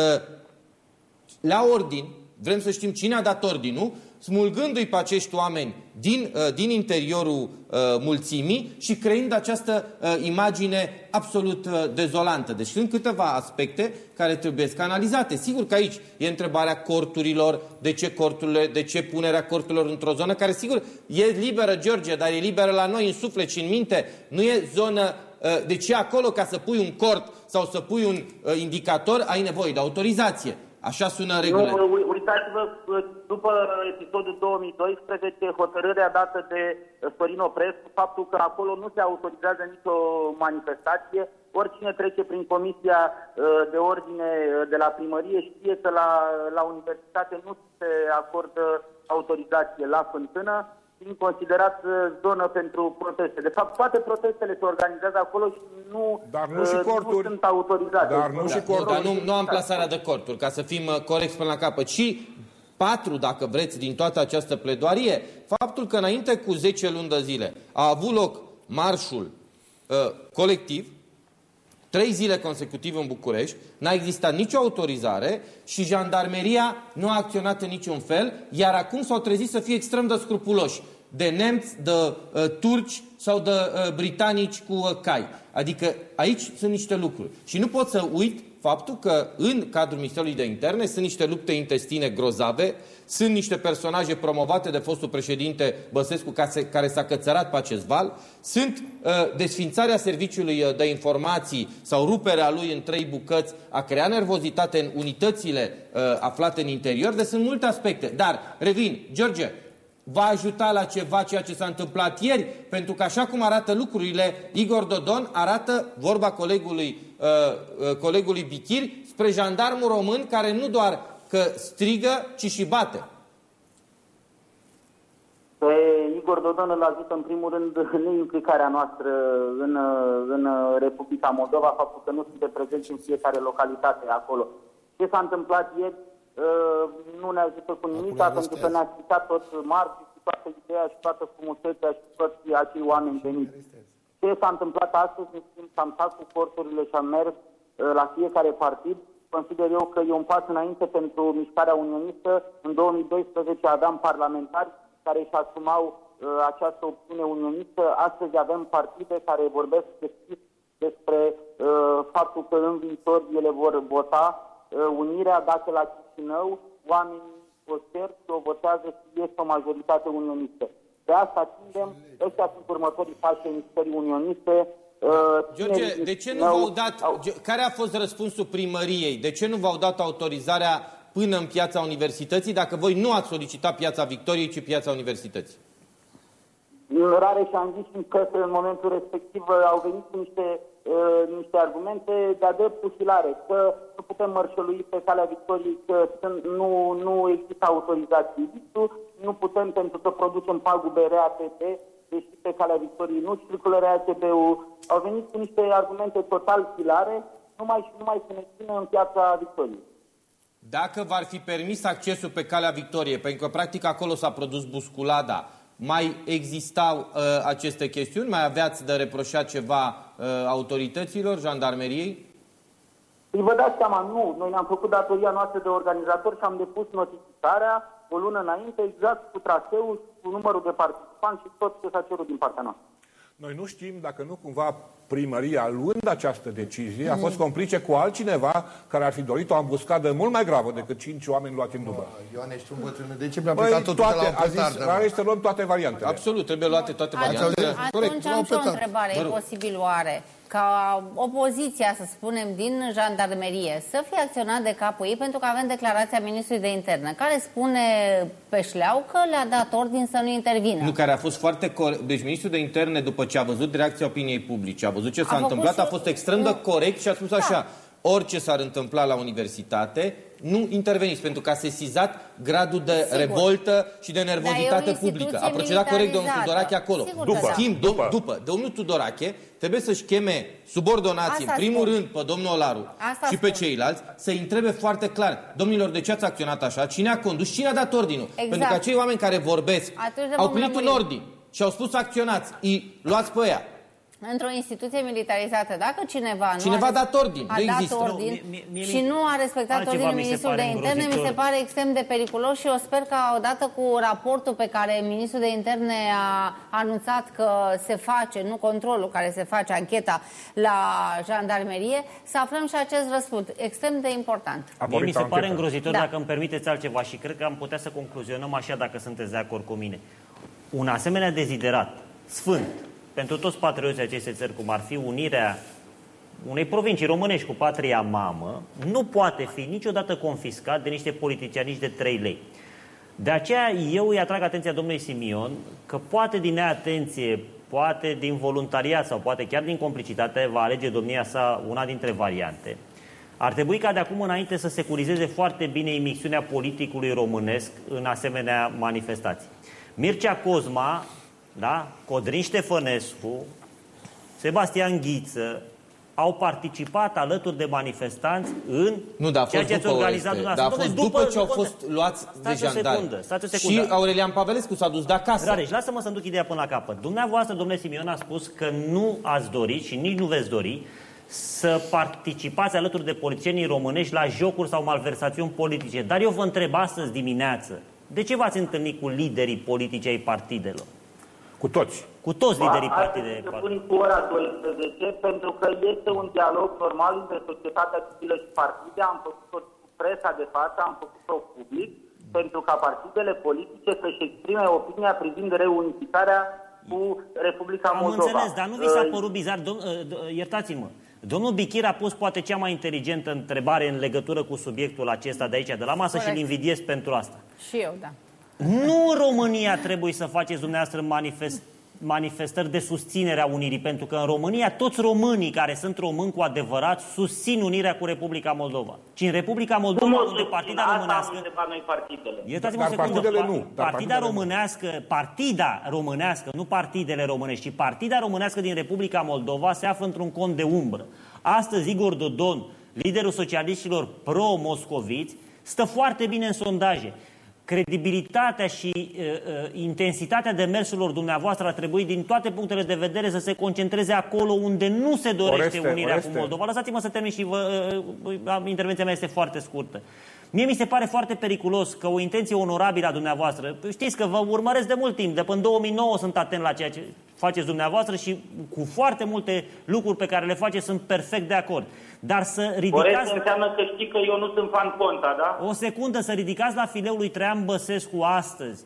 la ordin, vrem să știm cine a dat ordinul, smulgându-i pe acești oameni din, uh, din interiorul uh, mulțimii și creând această uh, imagine absolut uh, dezolantă. Deci sunt câteva aspecte care trebuie analizate. Sigur că aici e întrebarea corturilor, de ce corturile, de ce punerea corturilor într-o zonă care, sigur, e liberă, George, dar e liberă la noi în suflet și în minte. Nu e zonă uh, de ce acolo ca să pui un cort sau să pui un uh, indicator ai nevoie de autorizație. Așa sună regulile. Nu, uitați-vă, după episodul 2012, hotărârea dată de Sorin Oprescu, faptul că acolo nu se autorizează nicio manifestație, oricine trece prin comisia uh, de ordine uh, de la primărie știe că la, la universitate nu se acordă autorizație la fântână, fiind considerat uh, zonă pentru proteste. De fapt, toate protestele se organizează acolo și nu, dar nu, și uh, corturi. nu sunt autorizate. Dar nu și corturi. Dar nu, nu am plasarea de corturi, ca să fim uh, corecți până la capăt. Și patru, dacă vreți, din toată această pledoarie, faptul că înainte cu 10 luni de zile a avut loc marșul uh, colectiv, trei zile consecutive în București, n-a existat nicio autorizare și jandarmeria nu a acționat în niciun fel, iar acum s-au trezit să fie extrem de scrupuloși de nemți, de uh, turci sau de uh, britanici cu uh, cai. Adică aici sunt niște lucruri. Și nu pot să uit faptul că în cadrul Ministerului de Interne sunt niște lupte intestine grozave, sunt niște personaje promovate de fostul președinte Băsescu care s-a cățărat pe acest val, sunt uh, desfințarea serviciului uh, de informații sau ruperea lui în trei bucăți, a creat nervozitate în unitățile uh, aflate în interior, deci sunt multe aspecte. Dar, revin, George, va ajuta la ceva ceea ce s-a întâmplat ieri? Pentru că așa cum arată lucrurile, Igor Dodon arată, vorba colegului, uh, uh, colegului Bichir, spre jandarmul român care nu doar că strigă, ci și bate. Pe Igor Dodon îl ajută în primul rând neimplicarea noastră în, în Republica Moldova, faptul că nu suntem prezenți în fiecare localitate acolo. Ce s-a întâmplat ieri uh, nu ne ajută cu nimic, pentru că ne-a citat tot marți și toată ideea și toată frumusețea și toți acei oameni veniți. Ce s-a întâmplat astăzi, în schimb, am stat cu corturile și am mers uh, la fiecare partid. Consider eu că e un pas înainte pentru mișcarea unionistă. În 2012 aveam parlamentari care își asumau uh, această opțiune unionistă. Astăzi avem partide care vorbesc deschis despre uh, faptul că în viitor ele vor vota uh, unirea, dacă la Chișinău oamenii o cer și o votează și este o majoritate unionistă. De asta tindem, ăștia sunt următorii pași în mișcării unioniste, Uh, George, de ce nu v-au dat, care a fost răspunsul primăriei? De ce nu v-au dat autorizarea până în piața universității, dacă voi nu ați solicitat piața Victoriei, ci piața universității? Rare și am zis că în momentul respectiv au venit niște, uh, niște argumente de-a dreptul filare, că nu putem mărșălui pe calea Victoriei, că nu, nu există autorizații nu putem pentru că producem pagube RATP, deși pe calea Victoriei nu circulă RATP-ul. Au venit cu niște argumente total filare, numai și numai să ne țină în piața Victoriei. Dacă v-ar fi permis accesul pe calea Victoriei, pentru că practic acolo s-a produs busculada, mai existau uh, aceste chestiuni? Mai aveați de reproșat ceva uh, autorităților, jandarmeriei? Îi vă dați seama, nu. Noi ne-am făcut datoria noastră de organizator și am depus notificarea o lună înainte, exact cu traseul, cu numărul de participanți și tot ce s-a cerut din partea noastră. Noi nu știm dacă nu cumva primăria, luând această decizie, a fost complice cu altcineva care ar fi dorit o ambuscadă mult mai gravă decât cinci oameni luați în dubă. Ioan, ești un bătrân. De ce mi-a plecat totul toate, de la a zis, are să luăm toate variantele. Absolut, trebuie luate toate variantele. Atunci am și o întrebare. E posibil oare ca opoziția, să spunem, din jandarmerie să fie acționat de capul ei, pentru că avem declarația ministrului de interne, care spune pe șleau că le-a dat ordin să nu intervină. Nu, care a fost foarte corect. Deci ministrul de interne, după ce a văzut reacția opiniei publice, a văzut ce s-a întâmplat, și... a fost extrem de corect și a spus da. așa, orice s-ar întâmpla la universitate, nu interveniți, pentru că a sesizat gradul de Sigur. revoltă și de nervozitate publică. A procedat corect domnul Tudorache acolo. Sigur după, Schimb, după. Dom după. Domnul Tudorache trebuie să-și cheme subordonații, în primul spun. rând, pe domnul Olaru Asta și pe spun. ceilalți, să-i întrebe foarte clar, domnilor, de ce ați acționat așa, cine a condus, cine a dat ordinul. Exact. Pentru că acei oameni care vorbesc au primit un ordin și au spus acționați, îi luați pe ea într-o instituție militarizată, dacă cineva nu cineva a, dat ordin, a dat ordin nu, mie, mie, și nu a respectat ordinul ministrul de interne, mi se pare extrem de periculos și eu sper că odată cu raportul pe care ministrul de interne a anunțat că se face, nu controlul care se face, ancheta la jandarmerie, să aflăm și acest răspuns. Extrem de important. Mie mi se pare îngrozitor, da. dacă îmi permiteți altceva și cred că am putea să concluzionăm așa dacă sunteți de acord cu mine. Un asemenea deziderat, sfânt, pentru toți patrioții acestei țări, cum ar fi unirea unei provincii românești cu patria mamă, nu poate fi niciodată confiscat de niște politiciani de 3 lei. De aceea eu îi atrag atenția domnului Simion că poate din neatenție, poate din voluntariat sau poate chiar din complicitate va alege domnia sa una dintre variante. Ar trebui ca de acum înainte să securizeze foarte bine imixiunea politicului românesc în asemenea manifestații. Mircea Cozma da? Codrin Ștefănescu, Sebastian Ghiță, au participat alături de manifestanți în nu, da, a fost ceea ce ați organizat dumneavoastră. Dar a fost după, după ce au fost luați de jandari. Și Aurelian Pavelescu s-a dus de acasă. Rareș, lasă-mă să-mi duc ideea până la capăt. Dumneavoastră, domnule Simion, a spus că nu ați dori și nici nu veți dori să participați alături de politicienii românești la jocuri sau malversațiuni politice. Dar eu vă întreb astăzi dimineață, de ce v-ați întâlnit cu liderii politici ai partidelor? Cu toți. Cu toți liderii partidei. Să pun cu ora 12, pentru că este un dialog normal între societatea civilă și partide. Am făcut-o cu presa de față, am făcut-o public, pentru ca partidele politice să-și exprime opinia privind reunificarea cu Republica Am Moldova. Am înțeles, dar nu vi s-a părut bizar, dom- iertați-mă, Domnul Bichir a pus poate cea mai inteligentă întrebare în legătură cu subiectul acesta de aici, de la masă, Corect. și îl invidiez pentru asta. Și eu, da. Nu în România trebuie să faceți dumneavoastră manifest, manifestări de susținere a unirii, pentru că în România toți românii care sunt români cu adevărat susțin unirea cu Republica Moldova. Ci în Republica Moldova, unde Partida Românească... noi partidele. Iertați-mă o Dar secundă. partidele Pa- nu, dar Partida partidele nu. românească, partida românească, nu partidele românești, ci partida românească din Republica Moldova se află într-un cont de umbră. Astăzi Igor Dodon, liderul socialiștilor pro-moscoviți, stă foarte bine în sondaje. Credibilitatea și uh, uh, intensitatea demersurilor dumneavoastră ar trebui din toate punctele de vedere să se concentreze acolo unde nu se dorește Oreste, unirea Oreste. cu Moldova. Lăsați-mă să termin și vă, uh, uh, intervenția mea este foarte scurtă. Mie mi se pare foarte periculos că o intenție onorabilă a dumneavoastră, știți că vă urmăresc de mult timp, de până în 2009 sunt atent la ceea ce faceți dumneavoastră și cu foarte multe lucruri pe care le faceți sunt perfect de acord. Dar să ridicați... Oreste înseamnă că știi că eu nu sunt fan Ponta, da? O secundă, să ridicați la fileul lui Traian Băsescu astăzi